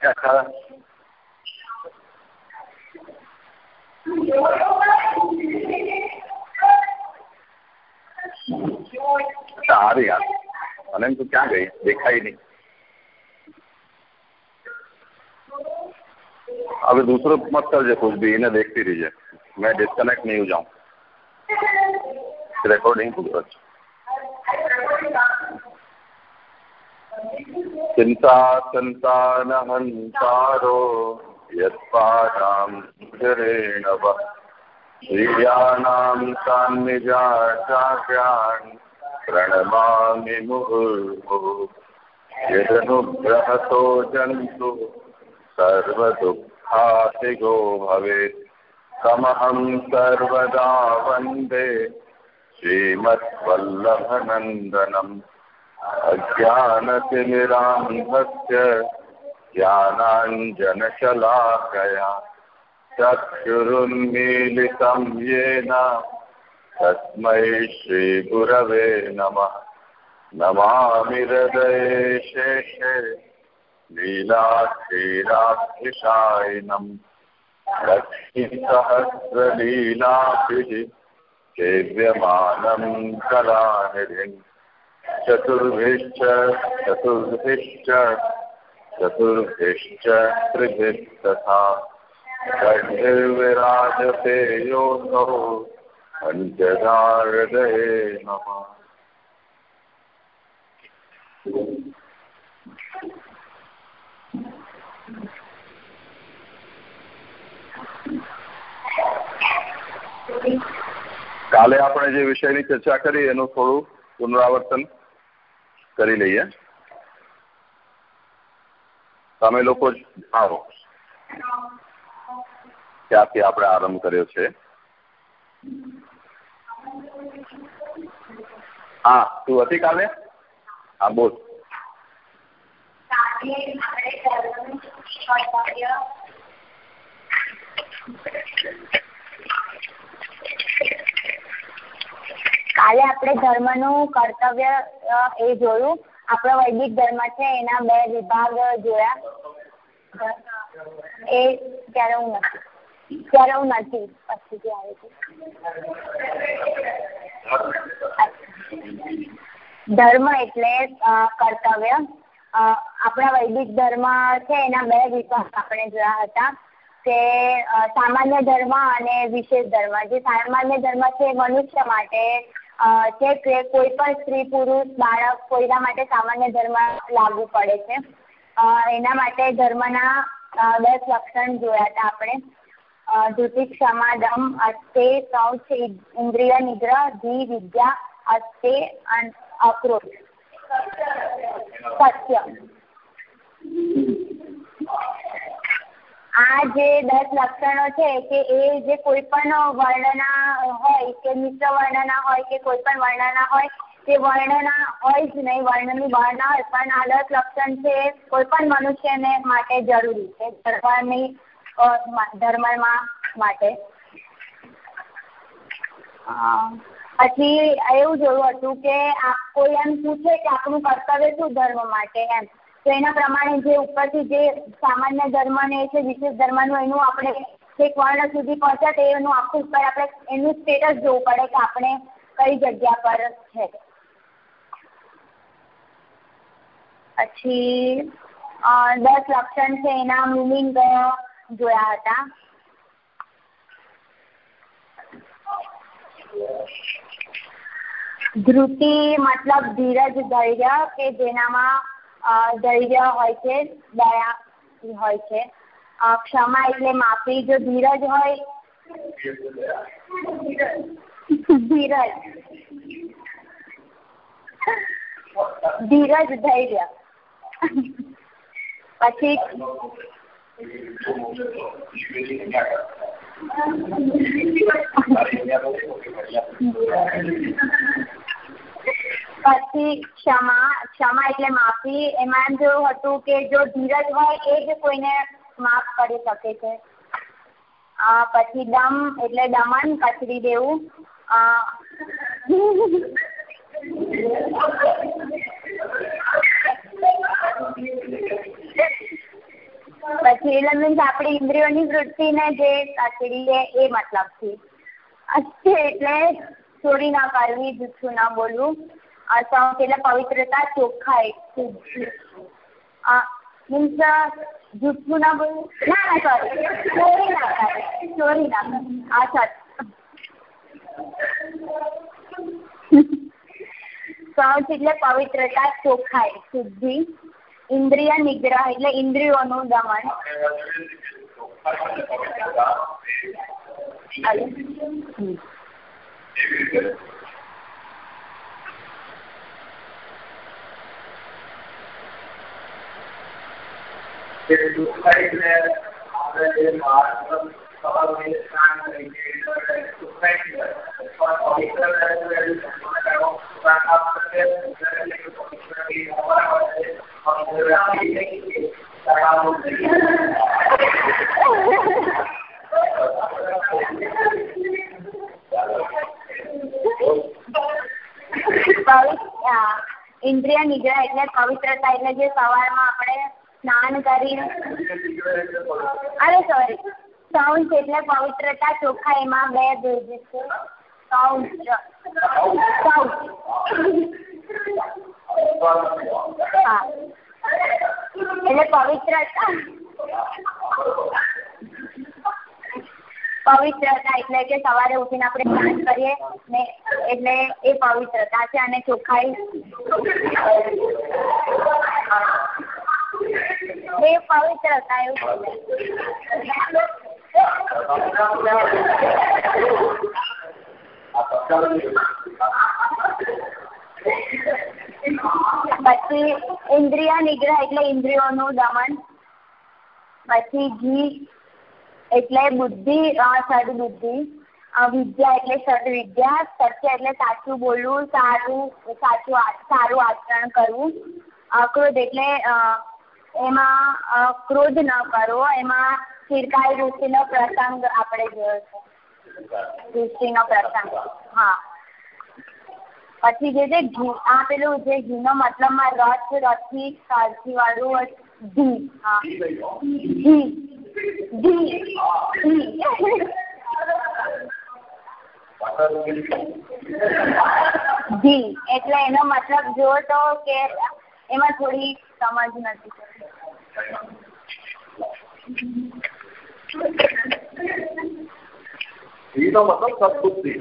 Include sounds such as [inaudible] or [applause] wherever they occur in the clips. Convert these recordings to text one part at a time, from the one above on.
क्या खाया अच्छा यार अनंत तो क्या गई देखा ही नहीं अब दूसरों मत कर कुछ भी, इन्हें देखती रहिए। मैं डिस्कनेक्ट नहीं हो जाऊँ। रिकॉर्डिंग कुछ अच्छा संतानहंतारो यत्पादां शरेण वः श्रियाणां सान्निजाचार्यान् प्रणमामि मुहुर्मुहुः यदनुग्रहतो जन्तु सर्वदुःखातिगो भवेत् तमहं सर्वदा वन्दे श्रीमद्वल्लभनन्दनम् अज्ञानतिमिरान्धस्य ज्ञानाञ्जनशलाकया चक्षुरुन्मीलितं येन तस्मै श्रीगुरवे नमः नमामि हृदये शेषे लीलाक्षीराभिषायिनम् लक्ष्मीसहस्रलीलाभिः सेव्यमानं कलानिधिम् चतुर्भिश्च चतुर्भिश्च चतुर्भिश्च त्रिभिस्तथा षड्भिर्विराजते योऽसौ पञ्चधा हृदये नमः કાલે આપણે જે વિષયની ચર્ચા કરી એનું થોડું પુનરાવર્તન કરી લઈએ. તમે લોકો આવો ત્યાંથી આપણે આરંભ કર્યો છે. હા, તું હતી કાલે? હા, બોલ. કાલે આપણે ધર્મનું કર્તવ્ય એ જોયું. આપણો વૈદિક ધર્મ છે, એના બે વિભાગ જોયા. એ ત્યારે હું નથી. ત્યારે હું નથી પછીથી આવે છે. ધર્મ એટલે કર્તવ્ય. આપણા વૈદિક ધર્મ છે, એના બે વિભાગ આપણે જોયા હતા. કે સામાન્ય ધર્મ અને વિશેષ ધર્મ. જે સામાન્ય ધર્મ છે મનુષ્ય માટે છે કે કોઈ પણ સ્ત્રી, પુરુષ, બાળક કોઈના માટે સામાન્ય ધર્મ લાગુ પડે છે. એના માટે ધર્મના દસ લક્ષણ જોયા હતા આપણે. ધૃતિ ક્ષમા, દમ, અસ્તે, શૌચ ઇન્દ્રિય નિગ્રહ ધી વિદ્યા, અસ્તે અક્રોધ. સત્ય. આ જે દસ લક્ષણો છે કે એ જે કોઈ પણ વર્ણના હોય કે મિશ્ર વર્ણના હોય કે કોઈ પણ વર્ણના હોય તે વર્ણના હોય જ નહીં વર્ણની બહાર ના હોય પણ આ દસ લક્ષણ છે કોઈ પણ મનુષ્યને માટે જરૂરી છે ધર્મની ધર્મમાં માટે. પછી એવું જોયું હતું કે કોઈ એમ પૂછે કે આપણું કર્તવ્ય શું ધર્મ માટે એમ? તો એના પ્રમાણે જે ઉપરથી જે સામાન્ય ધર્મ ને છે, વિશેષ ધર્મનું એનું આપણે એક વર્ણ સુધી પહોંચ્યા તે એનું આખું ઉપર આપણે એનું સ્ટેટસ જોવું પડે કે આપણે કઈ જગ્યા પર છે. પછી દસ લક્ષણ છે એના મિનિંગ જોયા હતા. ધૃતિ મતલબ ધીરજ, ધૈર્ય કે જેનામાં ધૈર્ય હોય છે દયા હોય છે ક્ષમા એટલે માફી જો ધીરજ હોય ધીરજ ધીરજ ધૈર્ય પછી પછી ક્ષમા ક્ષમા એટલે માફી, એમાં જોયું હતું કે જો ધીરજ હોય એ જ કોઈને માફ કરી શકે છે. પછી દમ એટલે દમન કચરી દેવું. ફીલ મીન્સ આપણી ઇન્દ્રિયોની વૃત્તિને જે કચડી એ મતલબથી એટલે ચોરી ના કાઢવી જૂઠું ના બોલવું આ અસંખ એટલે પવિત્રતા ચોખ્ખાઈ મીન્સ જૂઠું ના બોલવું ના ના સોરી ચોરી ના કરે ચોરી ના આ અચ્છા સૌચ એટલે પવિત્રતા ચોખ્ખાઈ શુદ્ધિ ઇન્દ્રિય નિગ્રહ એટલે ઇન્દ્રિયોનું દમન પવિત્ર Thank you. ઇન્દ્રિય નિગ્રહ એટલે પવિત્રતા એટલે જે સવારમાં આપણે સ્નાન કરીને અરે સોરી સૌચ એટલે પવિત્રતા ચોખ્ખા એમાં બે ભેદ છે. સૌચ સૌચ હા. એટલે પવિત્રતા પવિત્રતા એટલે કે સવારે ઉઠીને આપણે સ્નાન કરીએ ને એટલે એ પવિત્રતા છે અને ચોખ્ખાઈ. એ પવિત્રતા એવું પછી ઇન્દ્રિય નિગ્રહ એટલે ઇન્દ્રિયોનું દમન. પછી ઘી. એટલે બુદ્ધિ સદબુદ્ધિ. વિદ્યા એટલે સદવિદ્યા, સત્ય એટલે સાચું બોલવું, સારું, સાચું સારું આચરણ કરવું. ક્રોધ એટલે એમાં ક્રોધ ન કરવો એમાં ચિરકાઈ ઋષિનો પ્રસંગ આપણે જોયો છે. ઋષિનો પ્રસંગ, હા. પછી જે છે ઘી, આ પેલું જે ઘીનો મતલબમાં રસ, રસી સરસી વાળું ઘી, હા. ઘી. ઘી એટલે એનો મતલબ જો તો કે એમાં થોડી સમજ નથી. ઘીનો મતલબ સદબુદ્ધિ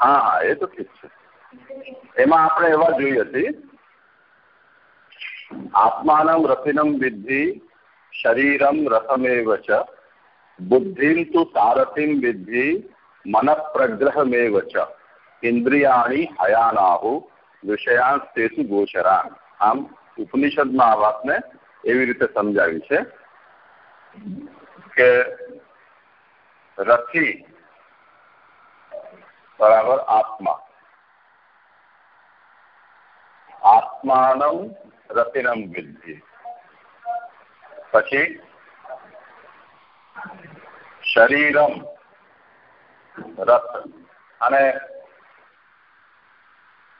હા એ તો એમાં આપણે એવા જોઈ હતી આત્માનમ રથિનમ વિદ્ધિ શરીરમ રથમેવ ચ બુદ્ધિમ તુ સારથિમ વિદ્ધિ મન પ્રગ્રહમેવ ચ ઇન્દ્રિયાણી હયાનાહુ વિષયાંસ્તેસુ ગોચરા આમ ઉપનિષદમાં આ વાતને એવી રીતે સમજાવી છે કે રથી બરાબર આત્મા આત્માનમ રતિનમ વિદ્ધિ પછી શરીરમ રથ અને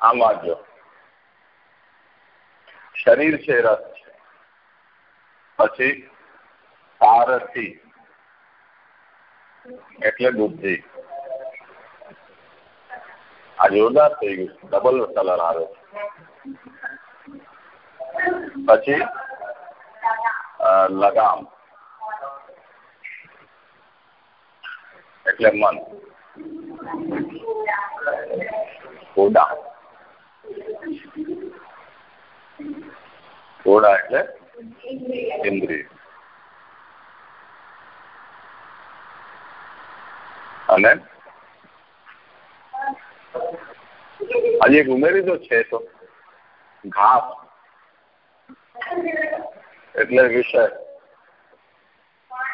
આમ વાંચજો શરીર છે રથ છે પછી સારથી એટલે બુદ્ધિ. આ જોરદાર થઈ ગયું ડબલ કલર આવે પછી લગામ. એટલે મન. કોડા કોડા એટલે ઇન્દ્રિય. અને? હજી એક ઉમેરી દો છે તો. ઘાસ. એટલે વિષય.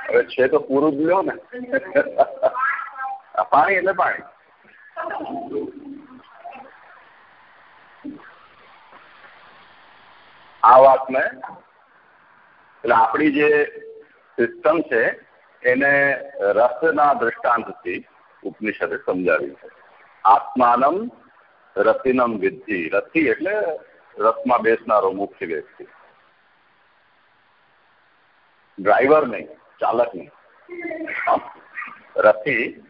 હવે છે તો પૂરું જ લો ને. પાણી એટલે પાણી. આ વાતને એટલે આપણી જે સિસ્ટમ છે, એને રસના દૃષ્ટાંતથી ઉપનિષદે સમજાવી છે. આત્માનમ રતિનમ વિદ્ધિ. રતિ એટલે રથમાં બેસનારો મુખ્ય વ્યક્તિ. ડ્રાઈવર નહીં, ચાલક નહીં. રથી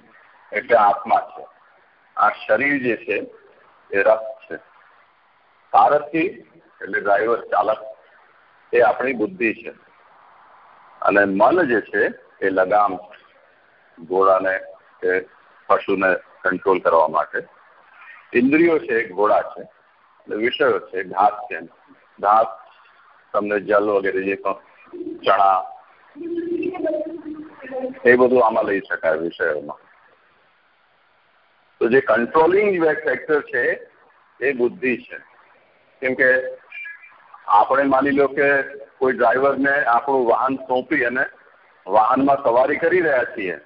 એટલે આત્મા છે. આ શરીર જે છે, એ રથ છે. સારથી એટલે ડ્રાઈવર, ચાલક, એ આપણી બુદ્ધિ છે. અને મન જે છે, એ લગામ છે. ઘોડાને કે પશુને કંટ્રોલ કરવા માટે. ઇન્દ્રિયો છે ઘોડા છે. અને વિષયો છે, ઘાસ છે. ઘાસ તમને જલ વગેરે જે પણ ચણા એ બધું આમાં લઈ શકાય વિષયોમાં. તો જે કંટ્રોલિંગ ફેક્ટર છે, એ બુદ્ધિ છે. કેમ કે આપણે માની લો કે કોઈ ડ્રાઈવરને આપણું વાહન સોંપી અને વાહનમાં સવારી કરી રહ્યા છીએ,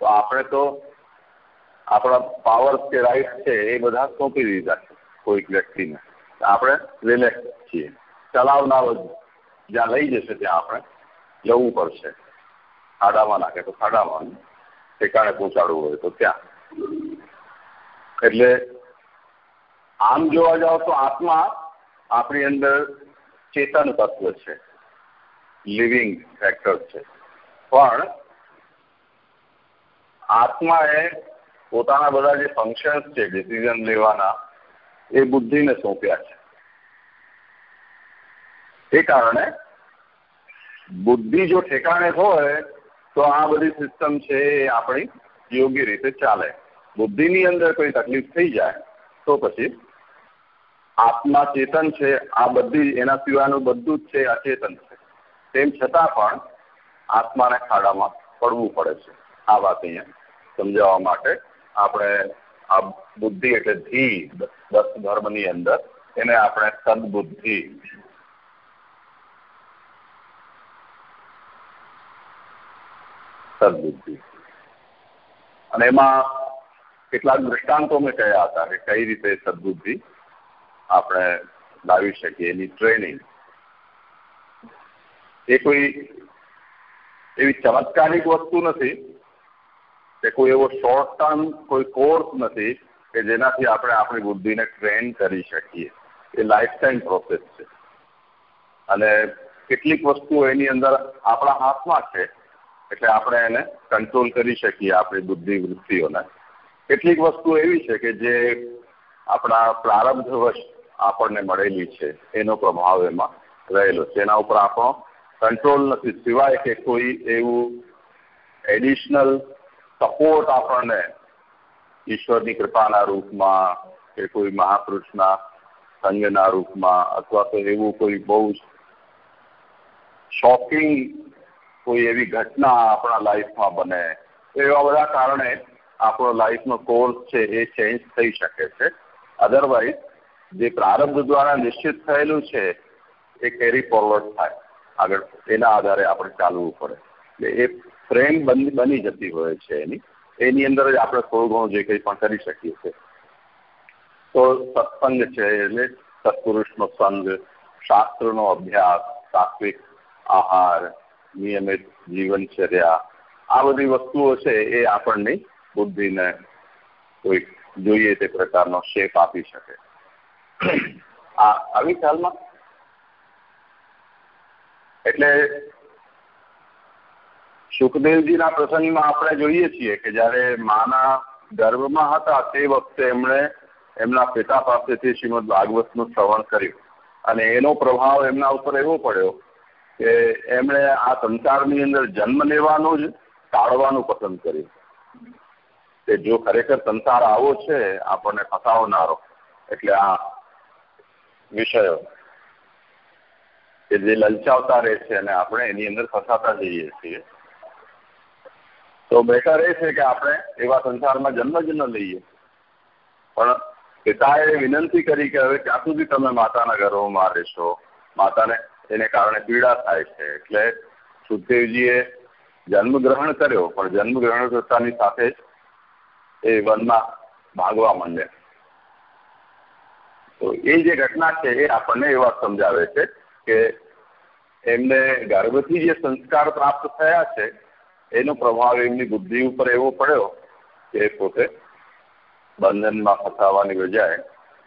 તો આપણે તો આપણા પાવર કે રાઈટ છે એ બધા સોંપી દીધા છે કોઈક વ્યક્તિને. આપણે રિલેક્સ છીએ. ચલાવનારો જ્યાં લઈ જશે ત્યાં આપણે જવું પડશે. ખાડામાં નાખે તો ખાડામાં. ઠેકાણે પહોંચાડવું હોય તો ત્યાં. એટલે આમ જોવા જાવ તો આત્મા આપણી અંદર ચેતન તત્વ છે. લિવિંગ ફેક્ટર છે. પણ આત્મા એ પોતાના બધા જે ફંક્શન્સ છે ડિસિઝન લેવાના, એ બુદ્ધિને સોંપ્યા છે. એ કારણે બુદ્ધિ જો ઠેકાણે હોય, તો આ બધી સિસ્ટમ છે એ આપણી યોગ્ય રીતે ચાલે. બુદ્ધિની અંદર કોઈ તકલીફ થઈ જાય, તો પછી આત્મા ચેતન છે, આ બધી એના સિવાયનું બધું જ છે, અચેતન છે. તેમ છતાં પણ આત્માને ખાડામાં પડવું પડે છે. આ વાત અહીંયા સમજાવવા માટે આપણે આ બુદ્ધિ એટલે ધી દસ ધર્મની અંદર એને આપણે સદબુદ્ધિ સદબુદ્ધિ અને એમાં કેટલાક દૃષ્ટાંતો મેં કહ્યા હતા કે કઈ રીતે સદબુદ્ધિ આપણે લાવી શકીએ એની ટ્રેનિંગ એ કોઈ એવી ચમત્કારિક વસ્તુ નથી કે કોઈ એવો શોર્ટ ટર્મ કોઈ કોર્સ નથી કે જેનાથી આપણે આપણી બુદ્ધિને ટ્રેન કરી શકીએ. એ લાઈફ ટાઈમ પ્રોસેસ છે. અને કેટલીક વસ્તુઓ એની અંદર આપણા હાથમાં છે. એટલે આપણે એને કંટ્રોલ કરી શકીએ આપણી બુદ્ધિ વૃત્તિઓને. કેટલીક વસ્તુ એવી છે કે જે આપણા પ્રારબ્ધવશ આપણને મળેલી છે, એનો પ્રભાવ એમાં રહેલો છે. એના ઉપર આપણો કંટ્રોલ નથી. સિવાય કે કોઈ એવું એડિશનલ સપોર્ટ આપણને ઈશ્વરની કૃપાના રૂપમાં કે કોઈ મહાપુરુષના સંગના રૂપમાં અથવા તો એવું કોઈ બહુ શોકિંગ કોઈ એવી ઘટના આપણા લાઈફમાં બને. એવા બધા કારણે આપણો લાઈફનો કોર્સ છે એ ચેન્જ થઈ શકે છે. અધરવાઇઝ જે પ્રારબ્ધ દ્વારા નિશ્ચિત થયેલું છે, એ કેરી ફોરવર્ડ થાય. આગળ એના આધારે આપણે ચાલવું પડે. એટલે એ ફ્રેમ બની બની જતી હોય છે એની. એની અંદર જ આપણે થોડું ઘણું જે કંઈ પણ કરી શકીએ છીએ. તો સત્સંગ છે એટલે સત્પુરુષનો સંગ, શાસ્ત્રનો અભ્યાસ, સાત્વિક આહાર નિયમિત જીવનચર્યા. આ બધી વસ્તુઓ છે એ આપણને બુદ્ધિને કોઈ જોઈએ તે પ્રકારનો શેપ આપી શકે. આ આવી ખ્યાલમાં? એટલે સુખદેવજીના પ્રસંગમાં આપણે જોઈએ છીએ કે જ્યારે માના ગર્ભમાં હતા તે વખતે એમણે એમના પિતા પાસેથી શ્રીમદ ભાગવતનું શ્રવણ કર્યું. અને એનો પ્રભાવ એમના ઉપર એવો પડ્યો કે એમણે આ સંસારની અંદર જન્મ લેવાનું જ ટાળવાનું પસંદ કર્યું. કે જો ખરેખર સંસાર આવો છે, આપણને ફસાવનારો. એટલે આ વિષયો કે જે લલચાવતા રહે છે અને આપણે એની અંદર ફસાતા જઈએ છીએ. તો બેટર એ છે કે આપણે એવા સંસારમાં જન્મ જ ન લઈએ. પણ પિતાએ વિનંતી કરી કે હવે ક્યાં સુધી તમે માતાના ગર્ભમાં રહેશો? માતાને એને કારણે પીડા થાય છે. એટલે સુખદેવજીએ જન્મ ગ્રહણ કર્યો, પણ જન્મ ગ્રહણ કરતાની સાથે એ વનમાં ભાગવા માંડ્યા. તો એ જે ઘટના છે એ આપણને એ વાત સમજાવે છે કે એમને ગર્ભથી જે સંસ્કાર પ્રાપ્ત થયા છે, એનો પ્રભાવ એમની બુદ્ધિ ઉપર એવો પડ્યો કે પોતે બંધનમાં ફસાવાની બજાય,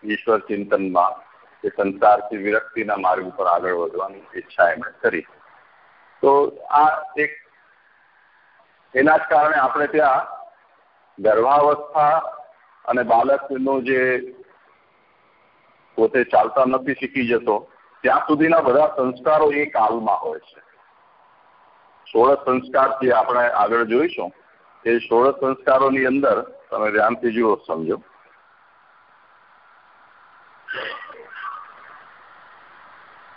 ઈશ્વર ચિંતનમાં એ સંસારથી વિરક્તિના માર્ગ ઉપર આગળ વધવાની ઈચ્છા એમણે કરી. તો આ એક એના જ કારણે આપણે ત્યાં ગર્ભાવસ્થા અને બાળકનું જે પોતે ચાલતા નથી, શીખી જતો, ત્યાં સુધીના બધા સંસ્કારો એ કાલમાં હોય છે. સોળ સંસ્કાર જે આપણે આગળ જોઈશું, એ સોળ સંસ્કારોની અંદર તમે ધ્યાનથી જુઓ, સમજો.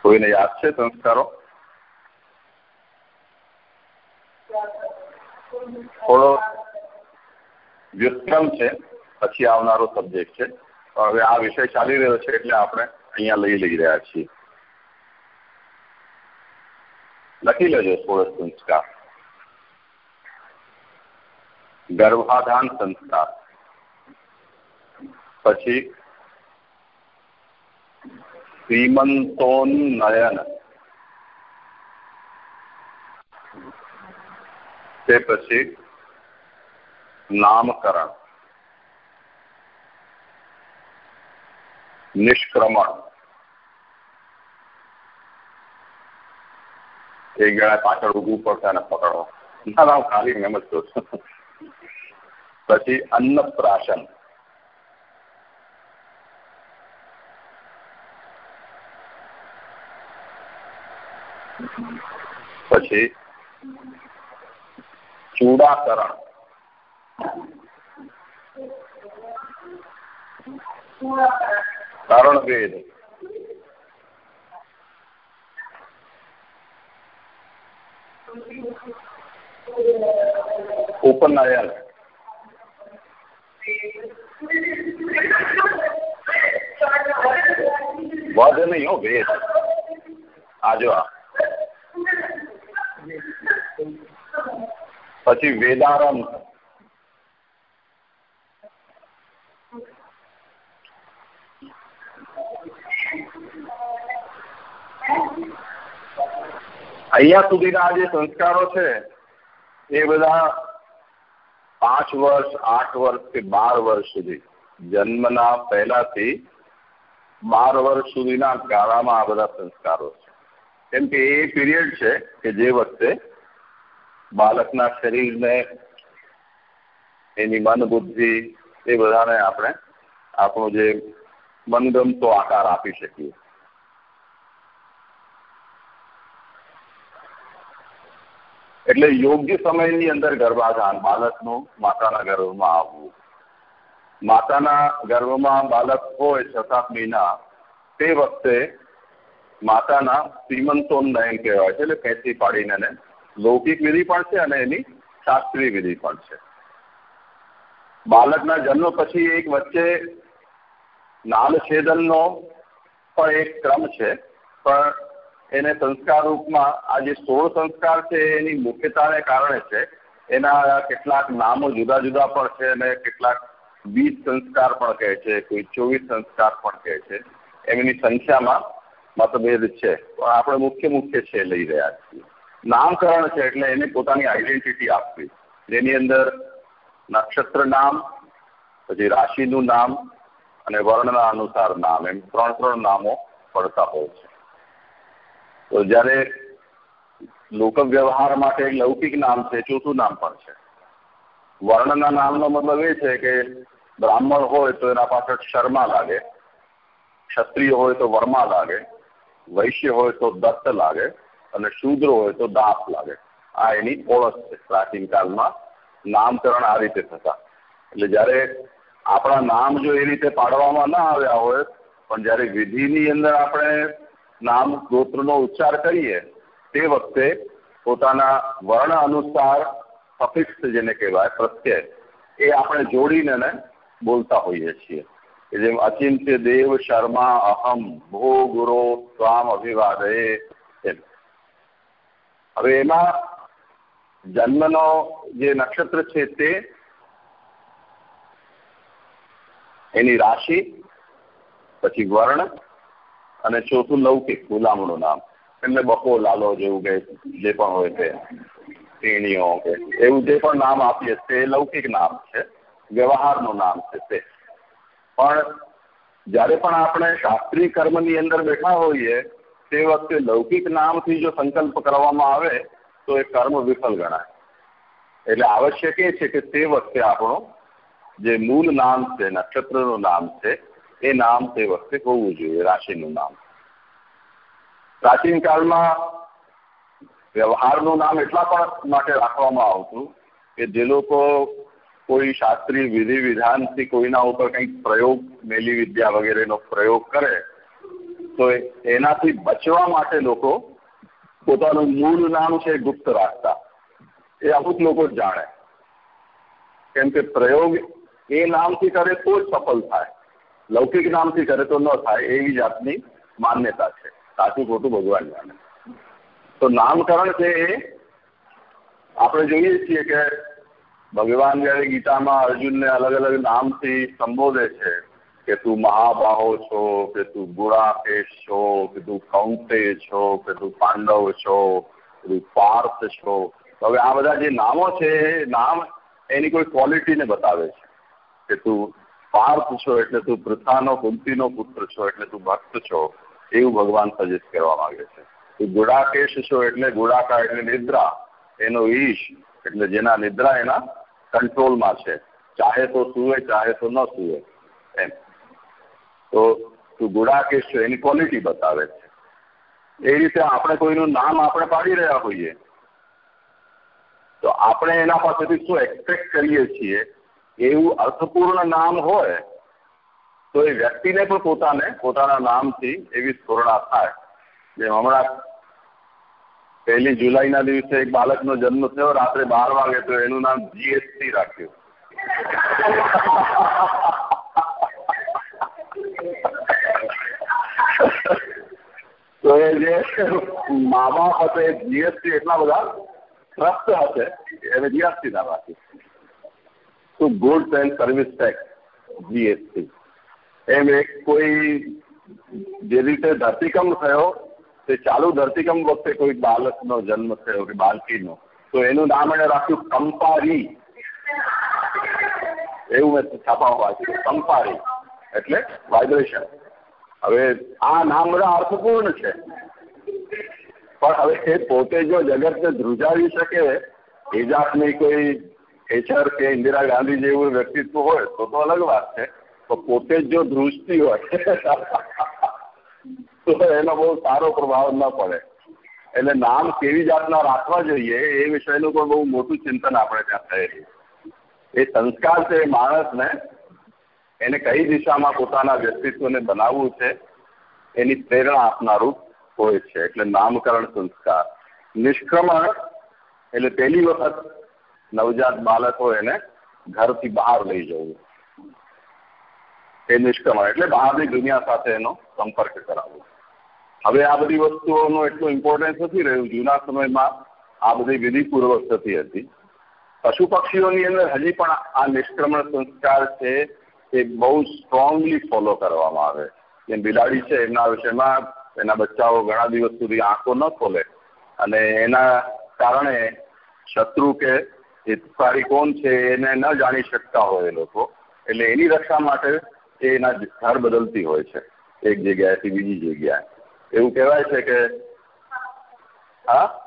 કોઈને યાદ છે સંસ્કારો થોડો વ્યુત્ક્રમ છે પછી આવનારો સબ્જેક્ટ છે। હવે આ વિષય ચાલી રહ્યો છે એટલે આપણે અહીંયા લઈ લઈ રહ્યા છીએ। લખી લેજો સોળ સંસ્કાર. ગર્ભાધાન સંસ્કાર. પછી શ્રીમંતોન્નયન તે પછી નામકરણ નિષ્ક્રમણ એક જણા પાછળ ઉભું પડશે અને પકડો ના ના ખાલી એમ જ કહું છું પછી અન્નપ્રાશન પછી ચૂડાકરણ. કારણ વેદ ઉપનયન. વધ નહીં હો વેદ આજો આ. પછી વેદારંભ અહીંયા સુધીના જે સંસ્કારો છે, એ બધા પાંચ વર્ષ, આઠ વર્ષ કે બાર વર્ષ સુધી, જન્મના પહેલાથી બાર વર્ષ સુધીના ગાળામાં આ બધા સંસ્કારો છે. કેમ કે એ પીરિયડ છે કે જે વખતે બાળકના શરીરને, એની મન બુદ્ધિ એ બધાને આપણે આપણો જે મનગમતો આકાર આપી શકીએ. એટલે યોગ્ય સમયની અંદર ગર્ભાધાન બાળકનું માતાના ગર્ભમાં આવવું. માતાના ગર્ભમાં બાળક હોય છ મહિના તે વખતે માતાના શ્રીમંતોન્નયન કહેવાય છે, એટલે પેસી પાડીને લૌકિક વિધિ પણ છે અને એની શાસ્ત્રીય વિધિ પણ છે. બાળકના જન્મ પછી એક વચ્ચે નાલછેદનનો પણ એક ક્રમ છે, પણ એને સંસ્કાર રૂપમાં, આ જે સોળ સંસ્કાર છે એની મુખ્યતાને કારણે છે, એના કેટલાક નામો જુદા જુદા પણ છે અને કેટલાક વીસ સંસ્કાર પણ કહે છે, કોઈ ચોવીસ સંસ્કાર પણ કહે છે. એમની સંખ્યામાં મતભેદ છે. પણ આપણે મુખ્ય મુખ્ય છે લઈ રહ્યા છીએ. નામકરણ છે એટલે એને પોતાની આઈડેન્ટિટી આપવી. જેની અંદર નક્ષત્ર નામ, પછી રાશિનું નામ અને વર્ણના અનુસાર નામ. એમ ત્રણ ત્રણ નામો પડતા હોય છે. તો જ્યારે લોક વ્યવહાર માટે લૌકિક નામ છે, ચોથું નામ પણ છે. વર્ણના નામનો મતલબ એ છે કે બ્રાહ્મણ હોય તો એના પાછળ શર્મા લાગે, ક્ષત્રિય હોય તો વર્મા લાગે, વૈશ્ય હોય તો દત્ત લાગે અને શૂદ્ર હોય તો દાસ લાગે. આ એની ઓળખ છે પ્રાચીન કાળમાં. નામકરણ આ રીતે થતા. એટલે જ્યારે આપણા નામ જો એ રીતે પાડવામાં ના આવ્યા હોય, પણ જ્યારે વિધિની અંદર આપણે નામ ગોત્રનો ઉચ્ચાર કરીએ, તે વખતે પોતાના વર્ણ અનુસાર સફિક્સ જેને કહેવાય, પ્રત્યય, એ આપણે જોડીને બોલતા હોઈએ છીએ. જેમ અચિંત્ય દેવ શર્મા અહમ ભો ગુરો સ્વામ અભિવાદય હવે એમાં જન્મનો જે નક્ષત્ર છે તે એની રાશિ, પછી વર્ણ અને ચોથું લૌકિક ગુલામનું નામ. એમને બકો લાલો જેવું કે જે પણ હોય તે, તેણીઓ કે એવું જે પણ નામ આપીએ તે લૌકિક નામ છે, વ્યવહારનું નામ છે તે. પણ જ્યારે પણ આપણે શાસ્ત્રીય કર્મની અંદર બેઠા હોઈએ તે વખતે લૌકિક નામથી જો સંકલ્પ કરવામાં આવે, તો એ કર્મ વિફળ ગણાય. એટલે આવશ્યક એ છે કે તે વખતે આપણો, જે મૂળ નામ છે, નક્ષત્રનું નામ છે, એ નામ તે વખતે હોવું જોઈએ, રાશિનું નામ. પ્રાચીન કાળમાં વ્યવહારનું નામ એટલા પણ માટે રાખવામાં આવતું કે જે લોકો કોઈ શાસ્ત્રીય વિધિ વિધાનથી કોઈના ઉપર કંઈક પ્રયોગ, મેલી વિદ્યા વગેરેનો પ્રયોગ કરે તો એનાથી બચવા માટે લોકો પોતાનું મૂળ નામ છે ગુપ્ત રાખતા એ અમુક લોકો જાણે. કેમ કે પ્રયોગ એ નામથી કરે તો જ સફળ થાય. લૌકિક નામથી કરે તો ન થાય એવી જાતની માન્યતા છે. સાચું ખોટું ભગવાન જાણે. તો નામકરણ છે એ આપણે જોઈએ છીએ કે ભગવાન જયારે ગીતામાં અર્જુનને અલગ અલગ નામથી સંબોધે છે કે તું મહાબાહો છો, કે તું ગુણાકેશ છો, કે તું કૌંતે છો, કે તું પાંડવ છો, કે તું પાર્થ છો. હવે આ બધા જે નામો છે નામ એની કોઈ ક્વોલિટીને બતાવે છે. કે તું પાર્થ છો એટલે તું પૃથાનો કુંતીનો પુત્ર છો એટલે તું ભક્ત છો, એવું ભગવાન સજેસ્ટ કરવા માંગે છે. તું ગુડાકેશ છો એટલે ગુડાકા એટલે નિદ્રા, એનો ઈશ, એટલે જેના નિદ્રા એના કંટ્રોલમાં છે. ચાહે તો સુવે, ચાહે તો ન સુવે, એમ. તો તું ગુડાકેશ છો, એની ક્વોલિટી બતાવે છે. એ રીતે આપણે કોઈનું નામ આપણે પાડી રહ્યા હોઈએ. તો આપણે એના પાસેથી શું એક્સપેક્ટ કરીએ છીએ? એવું અર્થપૂર્ણ નામ હોય, તો એ વ્યક્તિને પણ પોતાને, પોતાના નામથી એવી સ્ફુરણા થાય. જેમ હમણાં પહેલી જુલાઈના દિવસે એક બાળકનો જન્મ થયો, રાત્રે બાર વાગે તો એનું નામ જીએસટી રાખ્યું. તો એ જે મા બાપ હશે જીએસટી એટલા બધા ટ્રસ્ટ હશે, એને જીએસટી ના રાખ્યું તો goods and service tax GST એમ એક કોઈ જે રીતે ધરતીકંપ થયો, તે ચાલુ ધરતીકંપ વખતે કોઈ બાળકનો જન્મ થયો કે બાળકીનો, તો એનું નામ એને રાખ્યું કંપારી. એવું મેં છાપામાં વાંચ્યું. કંપારી. એટલે વાઇબ્રેશન હવે આ નામ બધા અર્થપૂર્ણ છે. પણ હવે એ પોતે જો જગતને ધ્રુજાવી શકે, એ જાતની કોઈ ખેચર કે ઇન્દિરા ગાંધી જેવું વ્યક્તિત્વ હોય, તો તો અલગ વાત છે. તો પોતે જ જો ધ્રુજતી હોય, તો એનો બહુ સારો પ્રભાવ ન પડે. એટલે નામ કેવી જાતના રાખવા જોઈએ, એ વિષયનું પણ બહુ મોટું ચિંતન આપણે ત્યાં થયેલું એ સંસ્કાર છે એ માણસને એને કઈ દિશામાં પોતાના વ્યક્તિત્વને બનાવવું છે, એની પ્રેરણા આપનારું હોય છે, એટલે નામકરણ સંસ્કાર. નિષ્ક્રમણ એટલે પહેલી વખત નવજાત બાળક હોય એને ઘરથી બહાર લઈ જવું. એ નિષ્ક્રમણ એટલે બહારની દુનિયા સાથે એનો સંપર્ક કરાવવો. હવે આ બધી વસ્તુઓનું એટલું ઇમ્પોર્ટન્સ નથી રહ્યું. જૂના સમયમાં આ બધી વિધિપૂર્વક થતી હતી. પશુ પક્ષીઓની અંદર હજી પણ આ નિષ્ક્રમણ સંસ્કાર છે એ બહુ સ્ટ્રોંગલી ફોલો કરવામાં આવે. જેમ બિલાડી છે, એમના વિષયમાં એના બચ્ચાઓ ઘણા દિવસ સુધી આંખો ન ખોલે. અને એના કારણે શત્રુ કે હિતકારી કોણ છે, એને ન જાણી શકતા હોય એ લોકો. એટલે એની રક્ષા માટે એના ઘર બદલતી હોય છે. એક જગ્યાએથી બીજી જગ્યાએ. એવું કહેવાય છે કે, હા?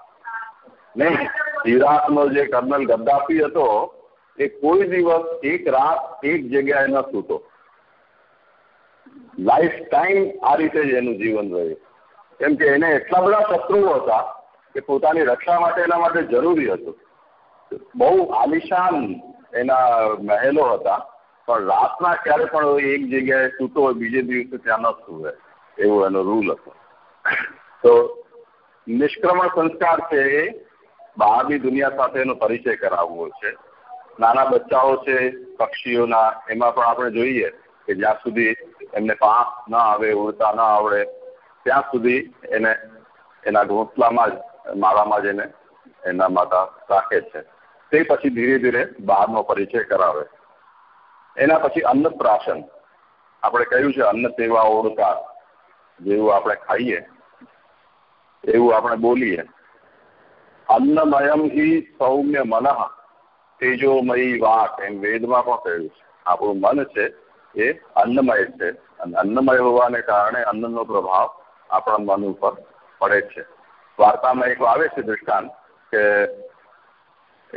નહીં. ઈરાકનો જે કર્નલ ગદ્દાફી હતો એ કોઈ દિવસ એક રાત એક જગ્યાએ ન સૂતો. લાઈફ ટાઈમ આ રીતે જ એનું જીવન રહ્યું કેમ કે એને એટલા બધા શત્રુઓ હતા કે પોતાની રક્ષા માટે એના માટે જરૂરી હતું. બહુ આલિશાન એના મહેલો હતા, પણ રાતના ક્યારે પણ એક જગ્યાએ સૂતો હોય, બીજે દિવસે ત્યાં ન સૂવે. એવો એનો રૂલ હતો. તો નિષ્ક્રમણ સંસ્કાર છે એ બહારની દુનિયા સાથે એનો પરિચય કરાવવો છે. નાના બચ્ચાઓ છે, પક્ષીઓના, એમાં પણ આપણે જોઈએ કે જ્યાં સુધી એમને પાંખ ન આવે, ઉડતા ન આવડે, ત્યાં સુધી એને એના ઘોંસલામાં જ, માળામાં જ એને એના માતા રાખે છે. તે પછી ધીરે ધીરે બહારનો પરિચય કરાવે. એના પછી અન્નપ્રાશન. આપણે કહ્યું છે, અન્ન સેવા ઓળકાર જેવું આપણે ખાઈએ, એવું આપણે બોલીએ. અન્નમયમ ઈ સૌમ્ય મનઃ તેજોમયી વાક એમ વેદમાં પણ કહ્યું છે. આપણું મન છે એ અન્નમય છે. અને અન્નમય હોવાને કારણે અન્નનો પ્રભાવ આપણા મન ઉપર પડે છે. વાર્તામાં એક આવે છે દૃષ્ટાંત કે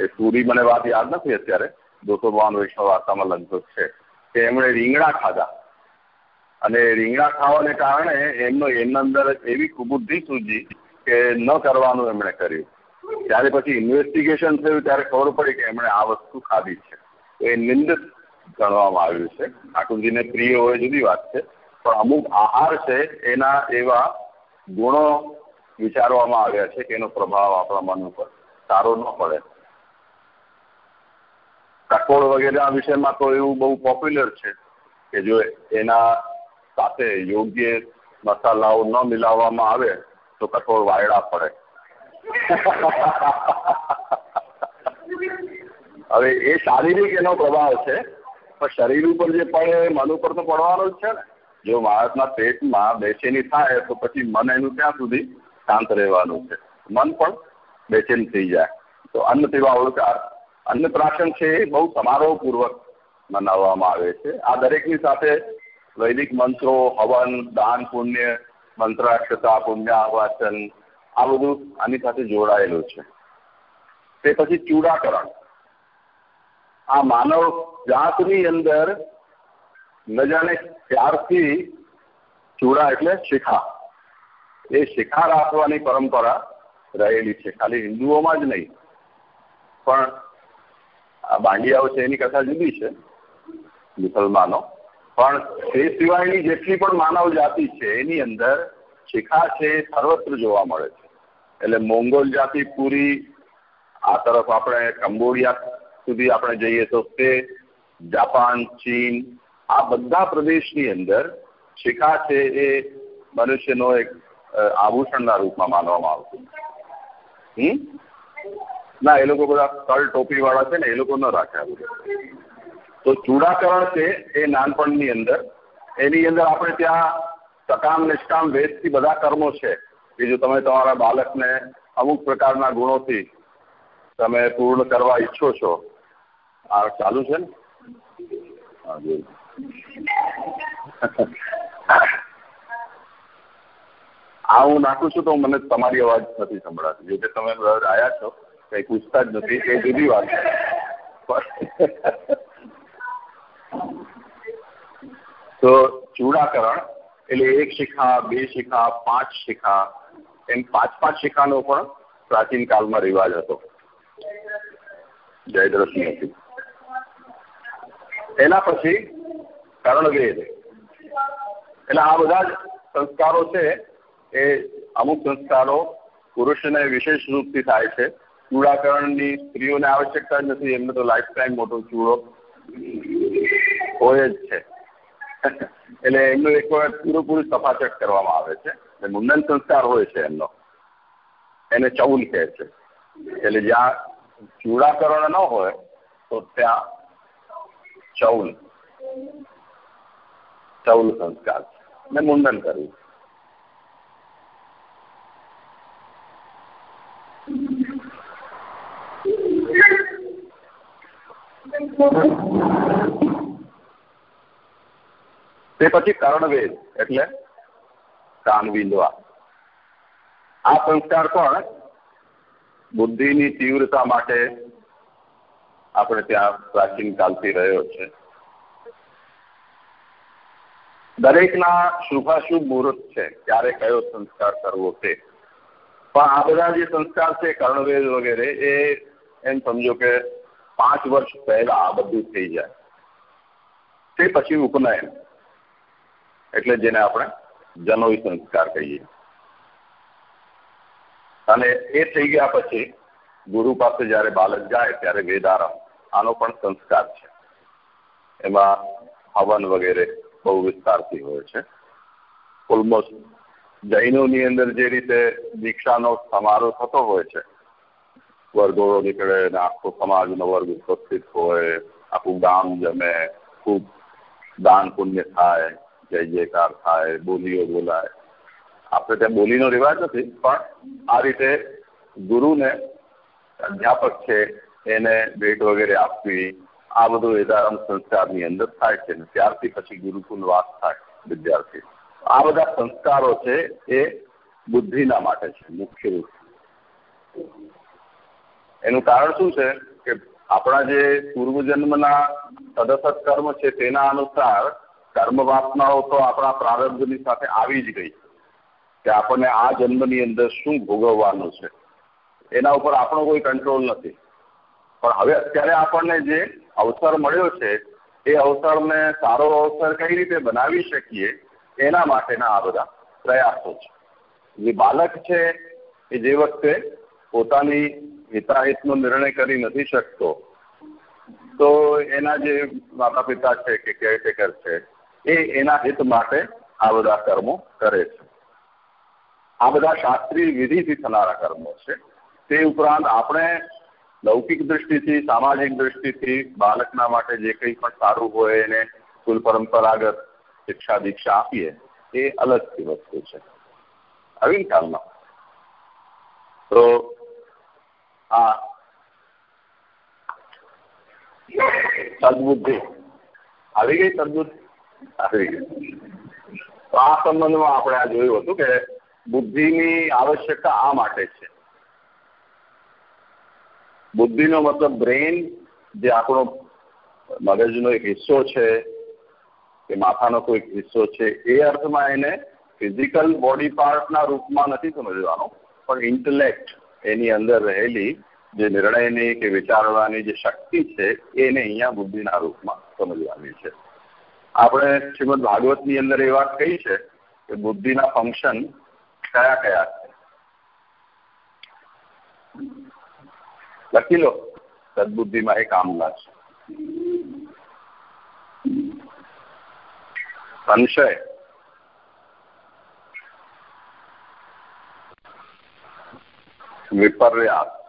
એ પૂરી મને વાત યાદ નથી અત્યારે. દોસો ભગવાન વૈષ્ણવ વાર્તામાં લગભગ છે. કે એમણે રીંગણા ખાધા. અને રીંગણા ખાવાને કારણે એમનો એમના અંદર એવી કુબુદ્ધિ સૂજી કે ન કરવાનું એમણે કર્યું. ત્યારે પછી ઇન્વેસ્ટિગેશન થયું ત્યારે ખબર પડી કે એમણે આ વસ્તુ ખાધી છે. એ નિંદિત ગણવામાં આવ્યું છે. ઠાકોરજીને પ્રિય હોય જુદી વાત છે. પણ અમુક આહાર છે એના એવા ગુણો વિચારવામાં આવ્યા છે કે એનો પ્રભાવ આપણા મન ઉપર સારો ન પડે. કઠોળ વગેરેના વિષયમાં તો એવું બહુ પોપ્યુલર છે કે જો એના સાથે યોગ્ય મસાલાઓ ન મિલાવવામાં આવે તો કઠોળ વાયડા પડે. [laughs] હવે એ શારીરિક એનો પ્રભાવ છે, પણ શરીર ઉપર જે પડે મન ઉપર તો પડવાનો જ છે ને. જો માણસના પેટમાં બેચેની થાય, તો પછી મન એનું ત્યાં સુધી શાંત રહેવાનું છે? મન પણ બેચેન થઈ જાય. તો અન્ન તેવા ઓળકાર અન્નપ્રાશન છે એ બહુ સમારોહપૂર્વક મનાવવામાં આવે છે. આ દરેકની સાથે વૈદિક મંત્રો, હવન, દાન, પુણ્ય, મંત્રાક્ષતા, પુણ્યાવાચન આ બધું આની સાથે જોડાયેલું છે. તે પછી ચૂડાકરણ. આ માનવ જાતની અંદર ન જાણે ત્યારથી ચૂડા એટલે શિખા. એ શિખા રાખવાની પરંપરા રહેલી છે. ખાલી હિન્દુઓમાં જ નહીં. પણ આ બાંડિયાઓ છે એની કથા જુદી છે, મુસલમાનો. પણ તે સિવાયની જેટલી પણ માનવ જાતિ છે, એની અંદર શિખા છે એ સર્વત્ર જોવા મળે છે. એટલે મોંગોલ જાતિ પૂરી, આ તરફ આપણે કંબોડિયા સુધી આપણે જઈએ તો તે, જાપાન, ચીન, આ બધા પ્રદેશની અંદર શિખા છે એ મનુષ્યનો એક આભૂષણના રૂપમાં માનવામાં આવતું હમ? ના, એ લોકો બધા તળ ટોપી વાળા છે ને, એ લોકો ન રાખે આ બધું. તો ચૂડાકરણ છે એ નાનપણની અંદર. એની અંદર આપણે ત્યાં સકામ નિષ્કામ વેદથી બધા કર્મો છે. કે જો તમે તમારા બાળકને અમુક પ્રકારના ગુણોથી તમે પૂર્ણ કરવા ઈચ્છો છો. આ ચાલુ છે ને? હા આ હું નાખું છું તો મને તમારી અવાજ નથી સંભળાતી. જો કે તમે આવ્યા છો, કંઈ પૂછતા જ નથી એ જુદી વાત તો ચૂડાકરણ એટલે એક શિખા, બે શિખા, પાંચ શિખા, એમ પાંચ પાંચ શિખાનો પણ પ્રાચીન કાળમાં રિવાજ હતો. જયદ્રથની હતી એના પછી કર્ણવેદ એટલે આ બધા જ સંસ્કારો છે એ અમુક સંસ્કારો પુરુષને વિશેષ રૂપથી થાય છે. ચૂડાકરણની સ્ત્રીઓને આવશ્યકતા જ નથી, એમને તો લાઈફ ટાઈમ મોટો ચૂડો હોય જ છે. એટલે એમનું એક વખત પૂરેપૂરું સફાચક કરવામાં આવે છે એટલે મુંડન સંસ્કાર હોય છે એમનો એને ચૌલ કહે છે એટલે જ્યાં ચૂડાકરણ ન હોય તો ત્યાં ચૌલ ચૌલ સંસ્કાર ને મુંડન કરવું તે પછી કર્ણવેદ એટલે કાન વિંધવા આ સંસ્કાર પણ બુદ્ધિની તીવ્રતા માટે આપણે ત્યાં પ્રાચીન કાલથી રહ્યો છે. દરેકના શુભાશુભ મુહૂર્ત છે, ક્યારે કયો સંસ્કાર કરવો તે. પણ આ બધા જે સંસ્કાર છે, કર્ણવેદ વગેરે, એ એમ સમજો કે પાંચ વર્ષ પહેલા આ બધું થઈ જાય. તે પછી ઉપનયન. એટલે જેને આપણે જનોઈ સંસ્કાર કહીએ. અને એ થઈ ગયા પછી ગુરુ પાસે જ્યારે બાળક જાય ત્યારે વેદારમ આનો પણ સંસ્કાર છે. એમાં હવન વગેરે બહુ વિસ્તારથી હોય છે. ઓલમોસ્ટ જૈનોની અંદર જે રીતે દીક્ષાનો સમારોહ થતો હોય છે વર્ગોળો નીકળે ને આખો સમાજનો વર્ગ ઉપસ્થિત હોય, આખું ગામ જમે, ખૂબ દાન પુણ્ય થાય જય જયકાર થાય, બોલીઓ બોલાય. આપણે ત્યાં બોલીનો રિવાજ નથી, પણ આ રીતે ગુરુને અધ્યાપક છે, એને ભેટ વગેરે આપવી, આ બધું વેદારંભ સંસ્કારની અંદર થાય છે ત્યારથી પછી ગુરુકુલ વાસ થાય વિદ્યાર્થી. આ બધા સંસ્કારો છે, એ બુદ્ધિના માટે છે, મુખ્ય રૂપ. એનું કારણ શું છે કે આપણા જે પૂર્વજન્મના સદસત કર્મ છે, તેના અનુસાર કર્મ વાસનાઓ તો આપણા પ્રારબ્ધની સાથે આવી જ ગઈ કે આપણને આ જન્મની અંદર શું ભોગવવાનું છે. એના ઉપર આપણો કોઈ કંટ્રોલ નથી. પણ હવે અત્યારે આપણને જે અવસર મળ્યો છે, એ અવસરને સારો અવસર કઈ રીતે બનાવી શકીએ, એના માટેના આ બધા પ્રયાસો છે. જે બાળક છે, એ જે વખતે પોતાની હિતાહિતનો નિર્ણય કરી નથી શકતો, તો એના જે માતા પિતા છે કે કેરટેકર છે એ એના હિત માટે આ બધા કર્મો કરે છે. આ બધા શાસ્ત્રીય વિધિથી થનારા કર્મો છે. તે ઉપરાંત આપણે લૌકિક દ્રષ્ટિથી સામાજિક દ્રષ્ટિથી બાળકના માટે જે કંઈ પણ સારું હોય એને કુલ પરંપરાગત શિક્ષા દીક્ષા આપીએ, એ અલગથી વસ્તુ છે. આવી કાલમાં તો આ સદબુદ્ધિ. આવી ગઈ સદબુદ્ધિ. તો આ સંબંધમાં આપણે આ જોયું હતું કે બુદ્ધિની આવશ્યકતા આ માટે છે. બુદ્ધિનો મતલબ બ્રેઇન, જે આપણો મગજનો એક હિસ્સો છે, કે માથાનો કોઈ હિસ્સો છે, એ અર્થમાં એને ફિઝિકલ બોડી પાર્ટના રૂપમાં નથી સમજવાનો, પણ ઇન્ટલેક્ટ એની અંદર રહેલી જે નિર્ણયની કે વિચારવાની જે શક્તિ છે, એને અહીંયા બુદ્ધિના રૂપમાં સમજવાની છે. આપણે શ્રીમદ ભાગવતની અંદર એ વાત કહી છે કે બુદ્ધિના ફંક્શન કયા કયા છે? લખી લો. સદબુદ્ધિમાં એ કામના છે. સંશય. વિપર્યાસ.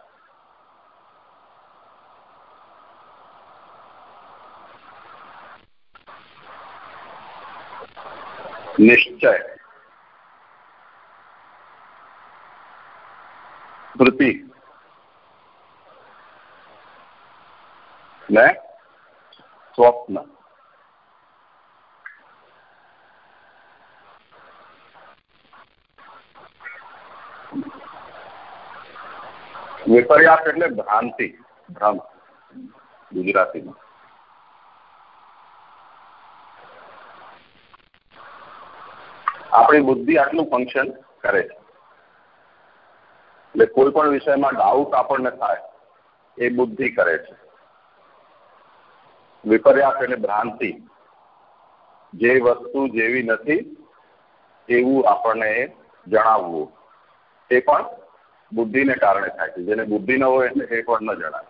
નિશ્ચય સ્મૃતિ ને સ્વપ્ન વિપર્યાસ એટલે ભ્રાંતિ ભ્રમ ગુજરાતીમાં. આપણી બુદ્ધિ આટલું ફંક્શન કરે છે. એટલે કોઈ પણ વિષયમાં ડાઉટ આપણને થાય, એ બુદ્ધિ કરે છે. વિપર્યાસ એટલે ભ્રાંતિ. જે વસ્તુ જેવી નથી, એવું આપણને જણાવવું. એ પણ બુદ્ધિને કારણે થાય છે. જેને બુદ્ધિ ન હોય એટલે એ પણ ન જણાય.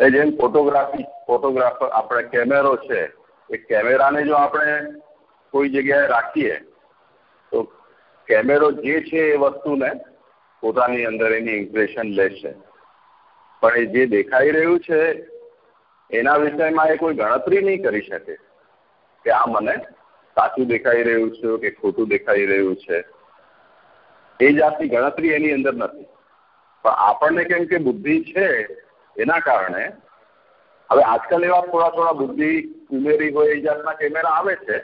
એ જેમ ફોટોગ્રાફી ફોટોગ્રાફર આપણે કેમેરો છે, એ કેમેરાને જો આપણે કોઈ જગ્યાએ રાખીએ, તો કેમેરો જે છે એ વસ્તુને પોતાની અંદર એની ઇમ્પ્રેશન લેશે. પણ એ જે દેખાઈ રહ્યું છે, એના વિષયમાં એ કોઈ ગણતરી નહીં કરી શકે કે આ મને સાચું દેખાઈ રહ્યું છે કે ખોટું દેખાઈ રહ્યું છે. એ જાતની ગણતરી એની અંદર નથી. પણ આપણને કેમ કે બુદ્ધિ છે એના કારણે, હવે આજકાલ એવા થોડા થોડા બુદ્ધિ ઉમેરી હોય એ જાતના કેમેરા આવે છે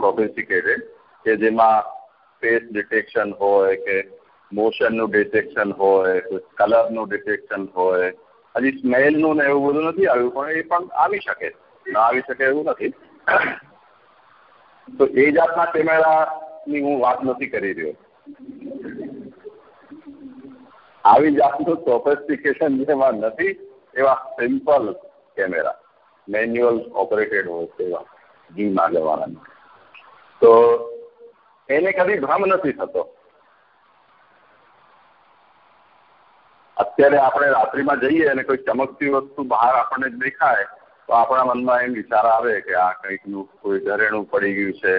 સોફિસ્ટિકેટેડ કે જેમાં સ્પેસ ડિટેક્શન હોય કે મોશનનું ડિટેક્શન હોય કલરનું ડિટેક્શન હોય, હજી સ્મેલનું ને એવું બધું નથી આવ્યું, પણ એ પણ આવી શકે ના આવી શકે એવું નથી. તો એ જાતના કેમેરાની હું વાત નથી કરી રહ્યો. આવી જાતનું સોફિસ્ટિકેશન જેમાં નથી, એવા સિમ્પલ કેમેરા મેન્યુઅલ ઓપરેટેડ હોય તેવા. જૂના જમાનાના તો એને કદી ભ્રમ નથી થતો. અત્યારે આપણે રાત્રિમાં જઈએ અને કોઈ ચમકતી વસ્તુ બહાર આપણને દેખાય, તો આપણા મનમાં એમ વિચાર આવે કે આ કંઈકનું કોઈ ઘરેણું પડી ગયું છે,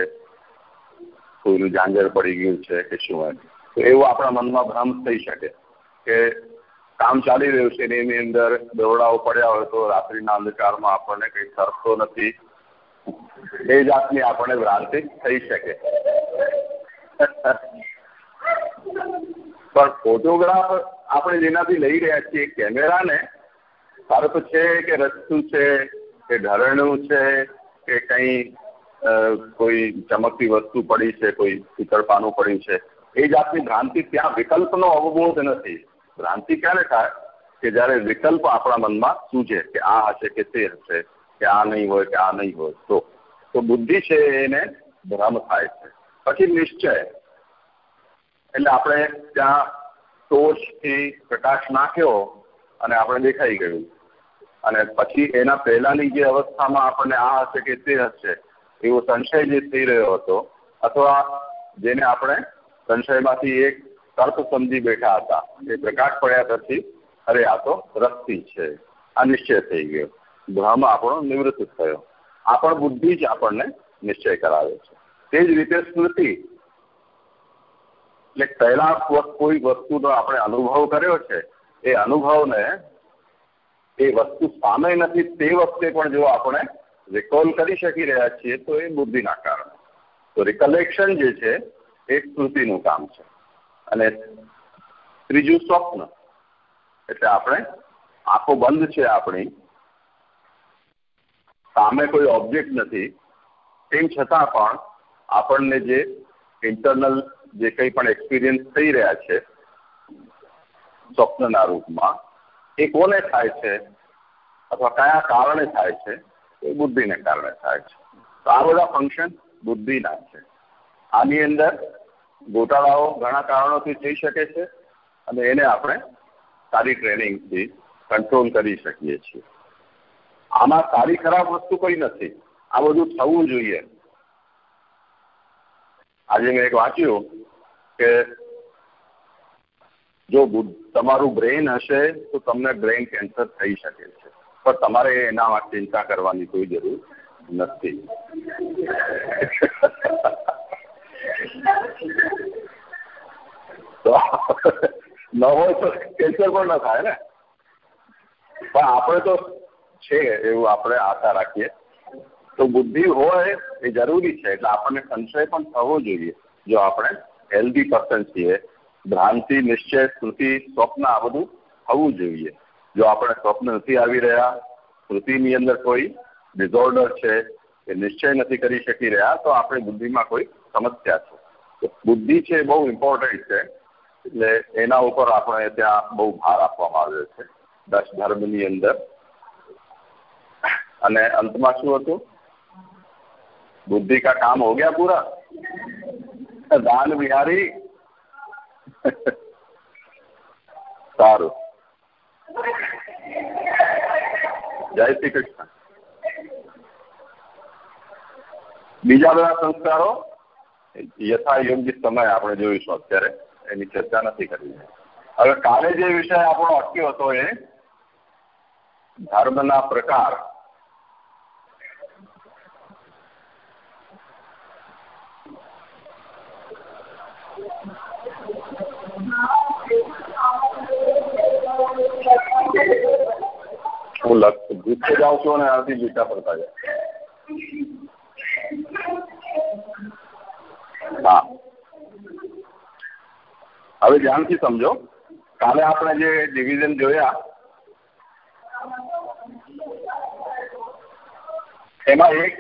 કોઈનું જાંજર પડી ગયું છે કે શું એમ. તો એવું આપણા મનમાં ભ્રમ થઈ શકે કે કામ ચાલી રહ્યું છે એની અંદર દોરડાઓ પડ્યા હોય તો રાત્રિના અંધકારમાં આપણને કંઈ સરતો નથી. એ જાતની આપણે ભ્રાંતિ થઈ શકે. પણ ફોટોગ્રાફ આપણે જેનાથી લઈ રહ્યા છીએ, કેમેરાને તો છે કે રસ્તું છે, કે ઢરણું છે, કે કઈ કોઈ ચમકતી વસ્તુ પડી છે, કોઈ પિતળપાનું પડ્યું છે, એ જાતની ભ્રાંતિ ત્યાં વિકલ્પનો અવબોધ નથી. ભ્રાંતિ ક્યારે થાય? કે જ્યારે વિકલ્પ આપણા મનમાં સૂજે કે આ હશે કે તે હશે. કે આ નહીં હોય કે આ નહીં હોય. તો તો બુદ્ધિ છે એને ભ્રમ થાય છે. પછી નિશ્ચય. એટલે આપણે ત્યાં ટોર્ચથી પ્રકાશ નાખ્યો અને આપણે દેખાઈ ગયું. અને પછી એના પહેલાની જે અવસ્થામાં આપણને આ હશે કે તે હશે, એવો સંશય જે થઈ રહ્યો હતો, અથવા જેને આપણે સંશયમાંથી એક તર્ક સમજી બેઠા હતા. એ પ્રકાશ પડ્યા પછી, અરે આ તો રસ્તી છે. આ નિશ્ચય થઈ ગયો. ભ્રમ આપણો નિવૃત્ત થયો. આ પણ બુદ્ધિ જ આપણને નિશ્ચય કરાવે છે. તે જ રીતે સ્મૃતિ. એટલે પહેલા કોઈ વસ્તુનો આપણે અનુભવ કર્યો છે, એ અનુભવને એ વસ્તુ સામે નથી, તે વખતે પણ જો આપણે રિકોલ કરી શકી રહ્યા છીએ, તો એ બુદ્ધિના કારણે. તો રિકલેક્શન જે છે, એ સ્મૃતિનું કામ છે. અને ત્રીજું સ્વપ્ન. એટલે આપણે, આંખો બંધ છે આપણી સામે કોઈ ઓબ્જેક્ટ નથી, તેમ છતાં પણ આપણને જે ઇન્ટરનલ જે કંઈ પણ એક્સપિરિયન્સ થઈ રહ્યા છે, સ્વપ્નના રૂપમાં, એ કોને થાય છે અથવા કયા કારણે થાય છે, એ બુદ્ધિને કારણે થાય છે. તો આ બધા ફંક્શન બુદ્ધિના છે. આની અંદર ગોટાળાઓ ઘણા કારણોથી થઈ શકે છે અને એને આપણે સારી ટ્રેનિંગથી કંટ્રોલ કરી શકીએ છીએ. આમાં સારી ખરાબ વસ્તુ કઈ નથી. આ બધું થવું જોઈએ. આજે મેં એક વાંચ્યું કે જો તમારું બ્રેઇન હશે તો તમને બ્રેઇન કેન્સર થઈ શકે છે. પણ તમારે એના માટે ચિંતા કરવાની કોઈ જરૂર નથી. ન હોય તો કેન્સર પણ ન થાય ને? પણ આપણે તો છે એવું આપણે આશા રાખીએ. તો બુદ્ધિ હોય એ જરૂરી છે, એટલે આપણને સંશય પણ થવો જોઈએ. જો આપણે હેલ્ધી પર્સન છીએ, ભ્રાંતિ, નિશ્ચય, સ્મૃતિ, સ્વપ્ન આ બધું થવું જોઈએ. જો આપણે સ્વપ્ન નથી આવી રહ્યા, સ્મૃતિની અંદર કોઈ ડિઝોર્ડર છે, એ નિશ્ચય નથી કરી શકી રહ્યા, તો આપણે બુદ્ધિમાં કોઈ સમસ્યા છે. બુદ્ધિ છે બહુ ઇમ્પોર્ટન્ટ છે, એટલે એના ઉપર આપણે ત્યાં બહુ ભાર આપવામાં આવ્યો છે. દસ ધર્મની અંદર અને અંતમાં શું હતું बुद्धि का काम हो गया पूरा દાન બિહારી સારું જય શ્રી કૃષ્ણ બીજા બધા સંસ્કારો યથા યોગ્ય સમય આપણે જોઈશું અત્યારે એની ચર્ચા નથી કરી હવે કાલે જે વિષય આપણો અટક્યો હતો એ ધર્મના પ્રકાર હું લખ ગુસ્સે જાઉં છું અને આનાથી લીટા પડતા જાય હા. હવે ધ્યાનથી સમજો. કાલે આપણે જે ડિવિઝન જોયા, એમાં એક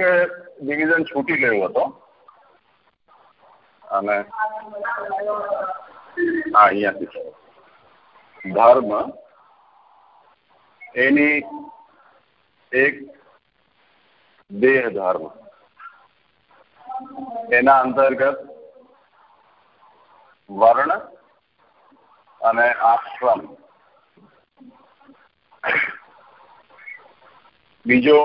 ડિવિઝન છૂટી ગયું હતો. અને હા અહીંયાથી ધર્મ એની એક દેહ ધર્મ. એના અંતર્ગત વર્ણ અને આશ્રમ. બીજો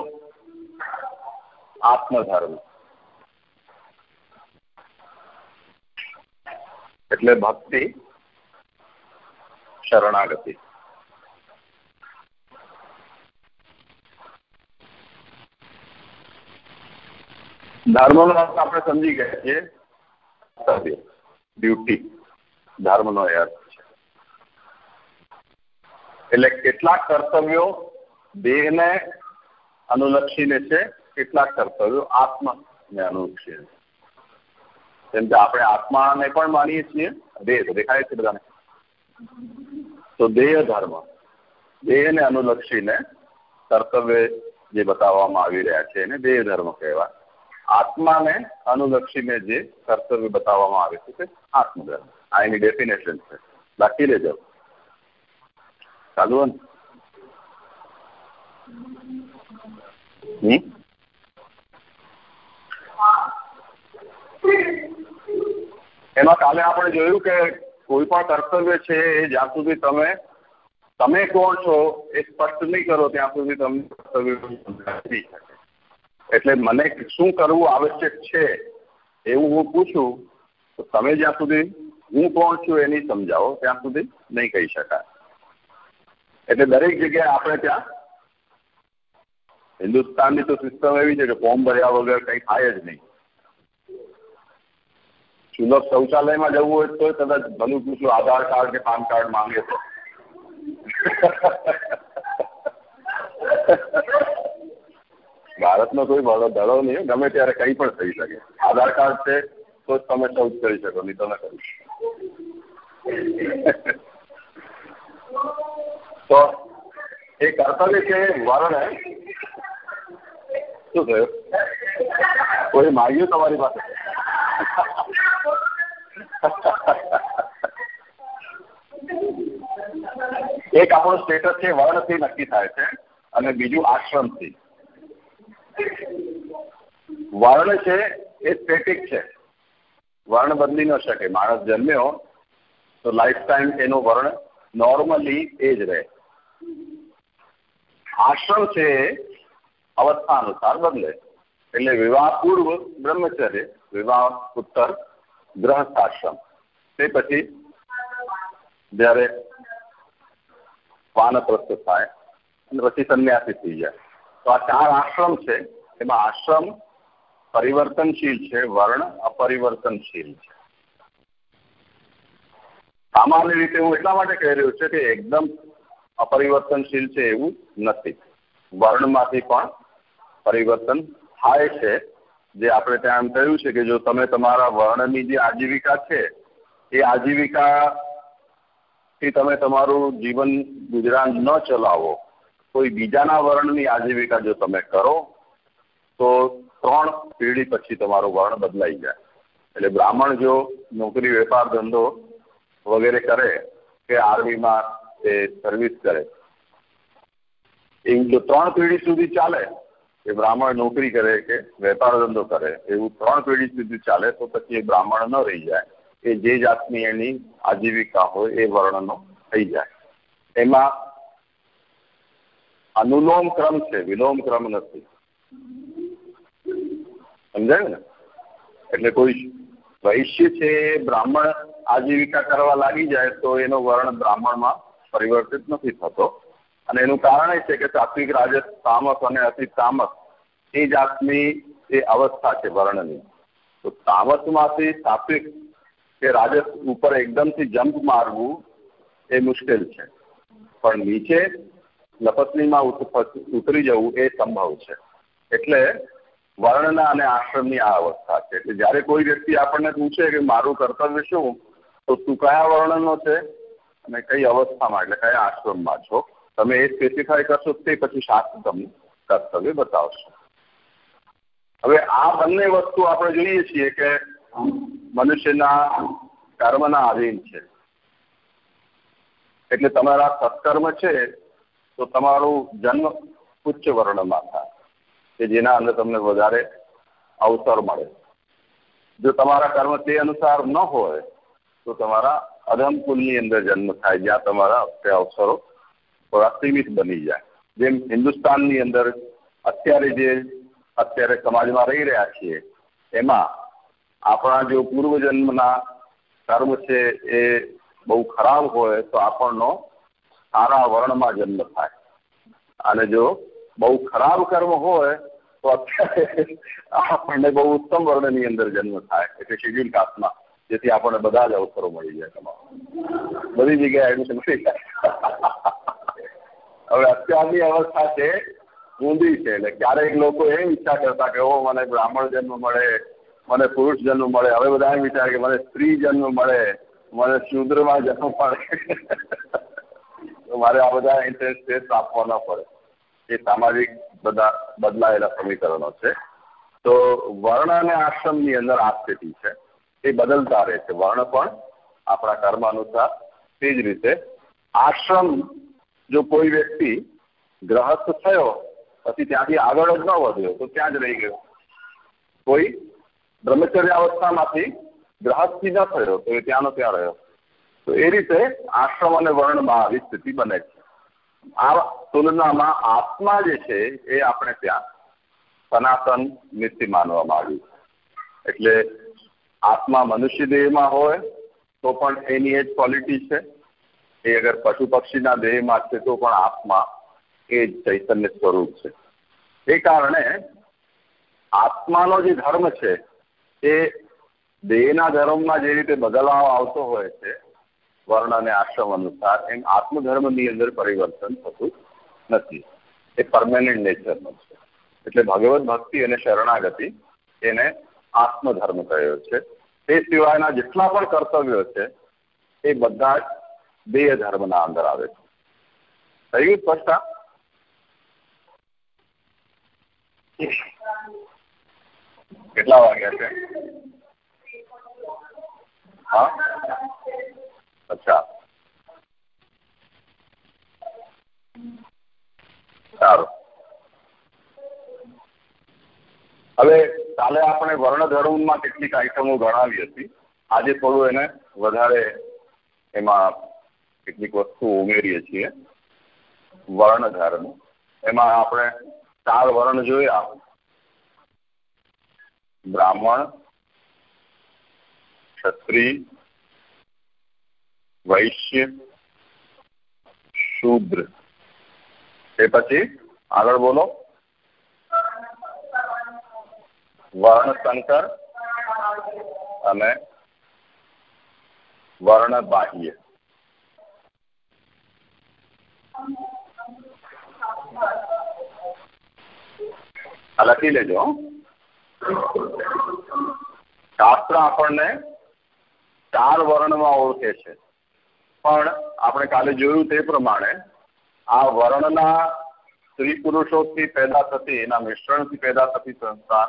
આત્મધર્મ. એટલે ભક્તિ શરણાગતિ ધર્મનો અર્થ આપણે સમજી ગયા છીએ. કર્તવ્ય ડ્યુટી ધર્મનો અર્થ છે. એટલે કેટલાક કર્તવ્યો દેહને અનુલક્ષીને છે, કેટલાક કર્તવ્યો આત્માને અનુલક્ષીને જેમ કે આપણે આત્માને પણ માનીએ છીએ, દેહ દેખાય છે બધાને. તો દેહ ધર્મ. દેહને અનુલક્ષીને કર્તવ્ય જે બતાવવામાં આવી રહ્યા છે એને દેહ ધર્મ કહેવાય. આત્માને અનુલક્ષીને જે કર્તવ્ય બતાવવામાં આવે છે તે આત્મધર્મ. આ એની ડેફિનેશન છે. બાકી લેજો ચાલુ એમાં કાલે આપણે જોયું કે કોઈ પણ કર્તવ્ય છે એ જ્યાં સુધી તમે તમે કોણ છો એ સ્પષ્ટ નહીં કરો ત્યાં સુધી તમને કર્તવ્ય એટલે મને શું કરવું આવશ્યક છે એવું હું પૂછું, તો તમે જ્યાં સુધી, હું કોણ છું એ નહીં સમજાવો, ત્યાં સુધી નહીં કહી શકાય. એટલે દરેક જગ્યાએ આપણે ત્યાં, હિન્દુસ્તાનની તો સિસ્ટમ એવી છે કે ફોર્મ ભર્યા વગર કંઈ થાય જ નહીં. સુલભ શૌચાલયમાં જવું હોય તો કદાચ ભલું પૂછું, આધાર કાર્ડ કે પાન કાર્ડ માંગે તો? ભારતનો કોઈ બળો દળો નહીં ગમે ત્યારે કંઈ પણ થઈ શકે. આધાર કાર્ડ છે તો જ તમે શૌચ કરી શકો, નહીં તો ન કરી તો એ કર્તવ્ય છે વર્ણ. શું થયું? કોઈ માગ્યું તમારી પાસે? [laughs] એક આપણું સ્ટેટસ છે, વર્ણથી નક્કી થાય છે અને બીજું આશ્રમથી. વર્ણ છે, એ સ્ટેટિક છે. વર્ણ બદલી ન શકે. માણસ જન્મ્યો, તો લાઈફ ટાઈમ એનો વર્ણ નોર્મલી એ જ રહે. આશ્રમ છે અવસ્થા અનુસાર બદલે. એટલે વિવાહ પૂર્વ બ્રહ્મચર્ય, વિવાહ ઉત્તર ગ્રહસ્થાશ્રમ તે પછી જ્યારે વાનપ્રસ્થ થાય અને પછી સંન્યાસી થઈ જાય. તો આ ચાર આશ્રમ છે. એમાં આશ્રમ પરિવર્તનશીલ છે, વર્ણ અપરિવર્તનશીલ છે. સામાન્ય રીતે હું એટલા માટે કહી રહ્યો છું કે એકદમ અપરિવર્તનશીલ છે એવું નથી. વર્ણમાંથી પણ પરિવર્તન થાય છે. જે આપણે ત્યાં એમ કહ્યું છે કે જો તમે તમારા વર્ણની જે આજીવિકા છે, એ આજીવિકા થી તમે તમારું જીવન ગુજરાન ન ચલાવો, કોઈ બીજાના વર્ણની આજીવિકા જો તમે કરો, તો ત્રણ પેઢી પછી તમારો વર્ણ બદલાઈ જાય. એટલે બ્રાહ્મણ જો નોકરી, વેપાર, ધંધો વગેરે કરે, કે આર્મીમાં એ સર્વિસ કરે, એ જો ત્રણ પેઢી સુધી ચાલે કે બ્રાહ્મણ નોકરી કરે કે વેપાર ધંધો કરે, એવું ત્રણ પેઢી સુધી ચાલે, તો પછી એ બ્રાહ્મણ ન રહી જાય. એ જે જાતની એની આજીવિકા હોય એ વર્ણનો થઈ જાય. એમાં અનુલોમ ક્રમ છે, વિલોમ ક્રમ નથી. સમજાયું ને? એટલે કોઈ વૈશ્ય છે બ્રાહ્મણ આજીવિકા કરવા લાગી જાય, તો એનો વર્ણ બ્રાહ્મણમાં પરિવર્તિત નથી થતો. અને એનું કારણ એ છે કે સાત્વિક રાજસ, તામસ અને અતિ તામસ એ જાતની એ અવસ્થા છે વર્ણની. તો તામસમાંથી સાત્વિક કે રાજસ ઉપર એકદમથી જમ્પ મારવું એ મુશ્કેલ છે. પણ નીચે લપસણીમાં ઉતરી જવું એ સંભવ છે. એટલે વર્ણના અને આશ્રમની આ અવસ્થા છે. એટલે જ્યારે કોઈ વ્યક્તિ આપણને પૂછે કે મારું કર્તવ્ય શું, તો તું કયા વર્ણનો છે અને કઈ અવસ્થામાં, એટલે કયા આશ્રમમાં છો? તમે એ સ્પેસિફાય કરશો તે પછી શાસ્ત્ર તમને કર્તવ્ય બતાવશો. હવે આ બંને વસ્તુ આપણે જોઈએ છીએ કે મનુષ્યના કર્મના આધીન છે. એટલે તમારા સત્કર્મ છે, તો તમારું જન્મ ઉચ્ચ વર્ણમાં થાય કે જેના અંદર તમને વધારે અવસર મળે. જો તમારા કર્મ તે અનુસાર ન હોય, તો તમારા અધમ કુલની અંદર જન્મ થાય, જ્યાં તમારા અવસરો થોડા સીમિત બની જાય. જેમ હિન્દુસ્તાનની અંદર અત્યારે જે અત્યારે સમાજમાં રહી રહ્યા છીએ, એમાં આપણા જો પૂર્વજન્મના કર્મ છે એ બહુ ખરાબ હોય તો આપણનો સારા વર્ણમાં જન્મ થાય. અને જો બહુ ખરાબ કર્મ હોય તો અત્યારે આપણને બહુ ઉત્તમ વર્ણની અંદર જન્મ થાય. એટલે શેડ્યુલ કાસ્ટમાં. જેથી આપણને બધા જ અવસરો મળી જાય તમારો. બધી જગ્યાએ એડમિશન મળી જાય. હવે અત્યારની અવસ્થા છે, ઊંધી છે. એટલે ક્યારેક લોકો એમ ઈચ્છા કરતા કે ઓ મને બ્રાહ્મણ જન્મ મળે, મને પુરુષ જન્મ મળે. હવે બધા એમ વિચારે કે, મને સ્ત્રી જન્મ મળે, મને શુદ્રમાં જન્મ મળે. મારે આ બધા ઇન્ટરેસ્ટ ટેસ્ટ આપવાના પડે. એ સામાજિક બધા બદલાયેલા સમીકરણો છે. તો વર્ણ અને આશ્રમની અંદર આ સ્થિતિ છે. એ બદલતા રહે છે. વર્ણ પણ આપણા કર્મ અનુસાર તે જ રીતે આશ્રમ જો કોઈ વ્યક્તિ ગ્રહસ્થ થયો, પછી ત્યાંથી આગળ જ ન વધ્યો, તો ત્યાં જ રહી ગયો. કોઈ બ્રહ્મચર્ય અવસ્થામાંથી ગ્રહસ્થી ન થયો, તો એ ત્યાંનો ત્યાં રહ્યો. તો એ રીતે આશ્રમ અને વર્ણમાં આવી સ્થિતિ બને છે. આ તુલનામાં આત્મા જે છે, એ આપણે ત્યાં સનાતન નિત્ય માનવામાં આવ્યું એટલે આત્મા મનુષ્ય દેહમાં હોય, તો પણ એની એ જ ક્વોલિટી છે. એ અગર પશુ પક્ષીના દેહમાં છે તો પણ આત્મા એ જ ચૈતન્ય સ્વરૂપ છે. એ કારણે આત્માનો જે ધર્મ છે, એ દેહના ધર્મમાં જે રીતે બદલાવ આવતો હોય છે, વર્ણ અને આશ્રમ અનુસાર, એમ આત્મધર્મની અંદર પરિવર્તન થતું નથી. એ પરમેનન્ટ નેચરનો છે. એટલે ભગવત ભક્તિ અને શરણાગતિ એને આત્મધર્મ કહ્યો છે. તે સિવાયના જેટલા પણ કર્તવ્યો છે, એ બધા જ દેહ ધર્મના અંદર આવે છે. થઈ ગયું કેટલા વાગ્યા છે? હા? અચ્છા. સારું. હવે કાલે આપણે વર્ણ ધર્મમાં કેટલીક આઈટમો ગણાવી હતી. આજે થોડું એને વધારે એમાં કેટલીક વસ્તુ ઉમેરીએ છીએ. વર્ણ ધર્મ એમાં આપણે ચાર વર્ણ જોયા. બ્રાહ્મણ, ક્ષત્રિય, વૈશ્ય, શૂદ્ર. એ પછી આગળ બોલો. વર્ણ સંકર અને વર્ણ બાહ્ય લખી લેજો શાસ્ત્ર આપણને ચાર વર્ણમાં ઓળખે છે. પણ આપણે કાલે જોયું તે પ્રમાણે આ વર્ણના સ્ત્રી પુરુષોથી પેદા થતી, એના મિશ્રણથી પેદા થતી સંસ્થા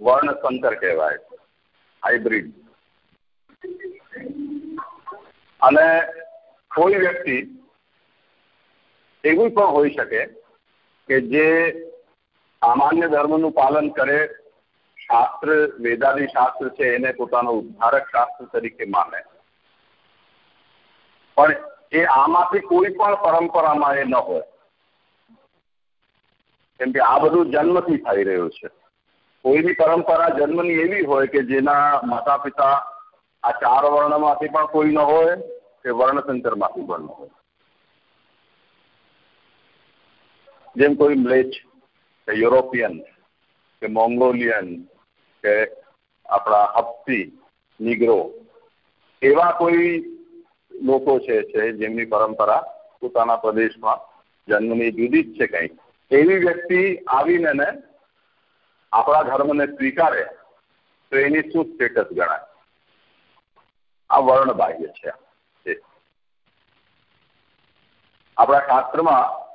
વર્ણ સંકર કહેવાય હાઇબ્રિડ અને કોઈ વ્યક્તિ એવું પણ હોઈ શકે કે જે સામાન્ય ધર્મનું પાલન કરે, શાસ્ત્ર, વેદાદી શાસ્ત્ર છે, એને પોતાનો ઉદ્ધારક શાસ્ત્ર તરીકે માને. પણ એ આમાંથી કોઈ પણ પરંપરામાં એ ન હોય. કેમ કે આ બધું જન્મથી થઈ રહ્યું છે. કોઈની પરંપરા જન્મની એવી હોય કે જેના માતા પિતા આ ચાર વર્ણમાંથી પણ કોઈ ન હોય કે વર્ણસંકરમાંથી પણ ન હોય. જેમ કોઈ મ્લેચ્છ કે યુરોપિયન કે મોંગોલિયન કે આપણા હપ્તી નિગ્રો એવા કોઈ લોકો છે જેમની પરંપરા પોતાના પ્રદેશમાં જન્મની જુદી જ છે કંઈક. એવી વ્યક્તિ આવીને ને આપણા ધર્મને સ્વીકારે, તો એની શું સ્ટેટસ ગણાય? આ વર્ણ બાહ્ય છે આપણા શાસ્ત્રમાં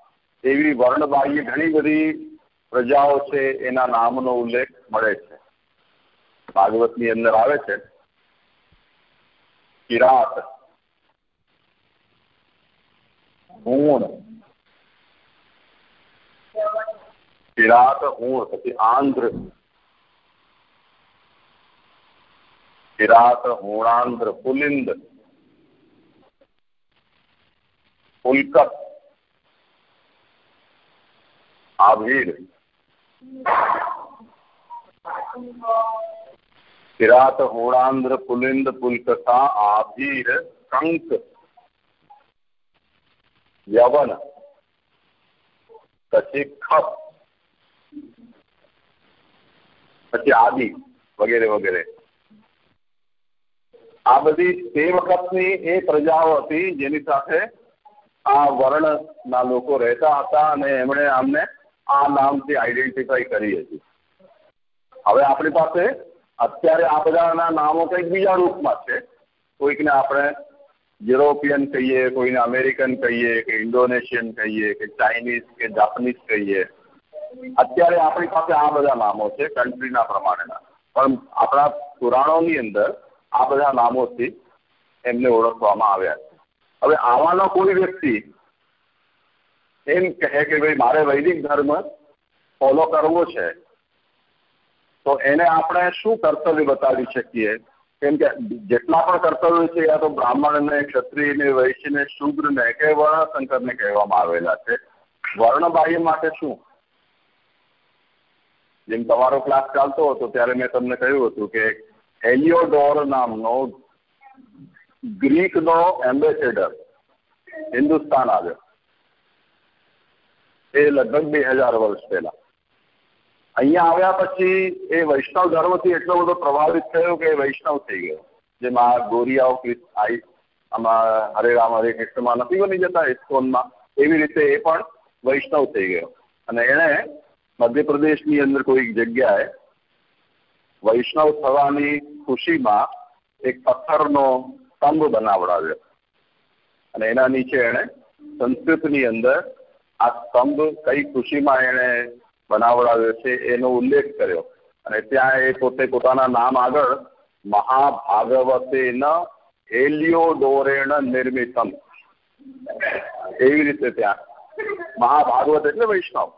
એવી વર્ણબાહ્ય ઘણી બધી પ્રજાઓ છે, એના નામનો ઉલ્લેખ મળે છે. ભાગવતની અંદર આવે છે, કિરાત ઊણ કિરાત હુણ પછી આંધ્ર, કિરાત હુણાંધ્ર પુલિંદ, પુલકત આભીર કિરાત હોળાંધ્ર પુલિંદ પુલકથા આભીર કંક યવન પછી ખપ પછી આદિ વગેરે વગેરે આ બધી તે વખતની એ પ્રજાઓ હતી જેની સાથે આ વર્ણના લોકો રહેતા હતા અને એમણે આમને આ નામથી આઈડેન્ટિફાઈ કરી હતી. હવે આપણી પાસે અત્યારે આ બધાના નામો કંઈક બીજા રૂપમાં છે. કોઈકને આપણે યુરોપિયન કહીએ, કોઈને અમેરિકન કહીએ, કે ઇન્ડોનેશિયન કહીએ, કે ચાઇનીઝ, કે જાપનીઝ કહીએ. અત્યારે આપણી પાસે આ બધા નામો છે કન્ટ્રીના પ્રમાણેના. પણ આપણા પુરાણોની અંદર આ બધા નામોથી એમને ઓળખવામાં આવ્યા છે. હવે આવાનો કોઈ વ્યક્તિ એમ કહે કે ભાઈ, મારે વૈદિક ધર્મ ફોલો કરવો છે. તો એને આપણે શું કર્તવ્ય બતાવી શકીએ? કેમ કે જેટલા પણ કર્તવ્યો છે, યા તો બ્રાહ્મણને, ક્ષત્રિયને, વૈશ્યને, શૂદ્રને કે વર્ણશંકરને કહેવામાં આવેલા છે. વર્ણબાહ્ય માટે શું? જેમ તમારો ક્લાસ ચાલતો હતો, ત્યારે મેં તમને કહ્યું હતું કે હેલિયોડોર નામનો ગ્રીકનો એમ્બેસેડર હિન્દુસ્તાન આવ્યો. એ લગભગ બે હજાર વર્ષ પહેલા. અહીંયા આવ્યા પછી એ વૈષ્ણવ ધર્મથી એટલો બધો પ્રભાવિત થયો કે વૈષ્ણવ થઈ ગયો. જેમાં ગોરિયાઓ આઈ, આમાં હરે રામ, હરે કૃષ્ણમાં નથી બની જતા ઇસ્કોનમાં એવી રીતે એ પણ વૈષ્ણવ થઈ ગયો. અને એણે મધ્યપ્રદેશની અંદર કોઈક જગ્યાએ વૈષ્ણવ થવાની ખુશીમાં એક પથ્થરનો સ્તંભ બનાવડાવ્યો. અને એના નીચે એણે સંસ્કૃતની અંદર આ સ્તંભ કઈ ખુશીમાં એણે બનાવડાવ્યો છે એનો ઉલ્લેખ કર્યો. અને ત્યાં એ પોતે પોતાના નામ આગળ મહાભાગવતેન હેલિયોડોરેણ નિર્મિતમ. એવી રીતે ત્યાં મહાભાગવત એટલે વૈષ્ણવ.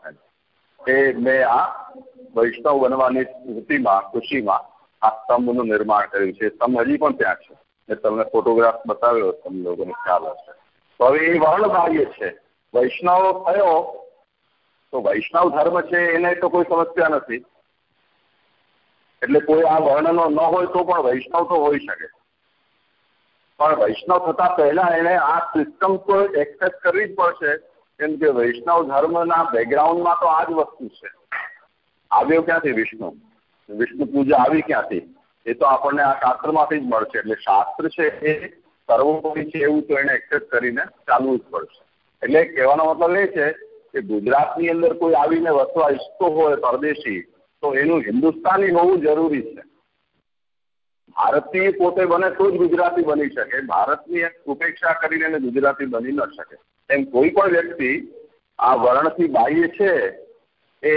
એ મેં આ વૈષ્ણવ બનવાની સ્મૃતિમાં, ખુશીમાં આ સ્તંભનું નિર્માણ કર્યું છે. સ્તંભ હજી પણ ત્યાં છે. મેં તમને ફોટોગ્રાફ બતાવ્યો, તમને લોકોને ખ્યાલ હશે. તો હવે એ વર્ણબાહ્ય છે. વૈષ્ણવ થયો, તો વૈષ્ણવ ધર્મ છે એને તો કોઈ સમસ્યા નથી. એટલે કોઈ આ વર્ણનો ન હોય તો પણ વૈષ્ણવ તો હોઈ શકે. પણ વૈષ્ણવ થતા પહેલા એને આ સિસ્ટમ તો એક્સેપ્ટ કરવી જ પડશે, કેમ કે વૈષ્ણવ ધર્મના બેકગ્રાઉન્ડમાં તો આ જ વસ્તુ છે. આવ્યો ક્યાંથી વિષ્ણુ? વિષ્ણુ પૂજા આવી ક્યાંથી? એ તો આપણને આ શાસ્ત્રમાંથી જ મળશે. એટલે શાસ્ત્ર છે એ, સર્વોપરી છે એવું તો એને એક્સેપ્ટ કરીને ચાલવું જ પડશે. એટલે કહેવાનો મતલબ એ છે કે ગુજરાતની અંદર કોઈ આવીને વસવા ઈચ્છતો હોય પરદેશી, તો એનું હિન્દુસ્તાની હોવું જરૂરી છે. ભારતીય પોતે બને તો જ ગુજરાતી બની શકે. ભારતની ઉપેક્ષા કરીને એને ગુજરાતી બની ન શકે. એમ કોઈ પણ વ્યક્તિ આ વર્ણથી બાહ્ય છે એ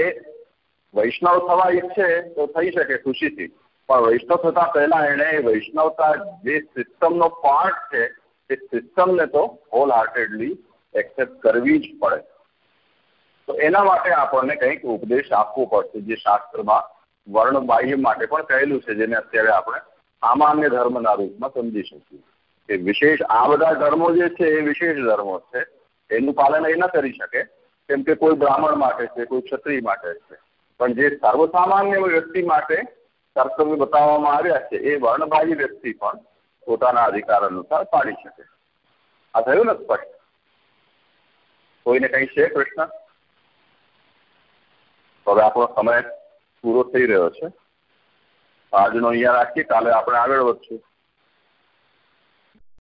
વૈષ્ણવ થવા ઈચ્છે તો થઈ શકે ખુશીથી. પણ વૈષ્ણવ થતા પહેલા એને વૈષ્ણવતા જે સિસ્ટમનો પાર્ટ છે, એ સિસ્ટમને તો હોલ હાર્ટેડલી એક્સેપ્ટ કરવી જ પડે. તો એના માટે આપણને કંઈક ઉપદેશ આપવો પડશે, જે શાસ્ત્રમાં વર્ણ બાહ્ય માટે પણ કહેલું છે, જેને અત્યારે આપણે સામાન્ય ધર્મના રૂપમાં સમજી શકીએ. કે વિશેષ આ બધા ધર્મો જે છે, એ વિશેષ ધર્મો છે. એનું પાલન એ ન કરી શકે, કેમ કે કોઈ બ્રાહ્મણ માટે છે, કોઈ ક્ષત્રિય માટે છે. પણ જે સર્વસામાન્ય વ્યક્તિ માટે કર્તવ્ય બતાવવામાં આવ્યા છે, એ વર્ણબાહ્ય વ્યક્તિ પણ પોતાના અધિકાર અનુસાર પાડી શકે. આ થયું ને સ્પષ્ટ? કોઈને કઈ છે પ્રશ્ન? હવે આપણો સમય પૂરો થઈ રહ્યો છે. આજનો અહીંયા રાખીએ. કાલે આપણે આગળ વધશું.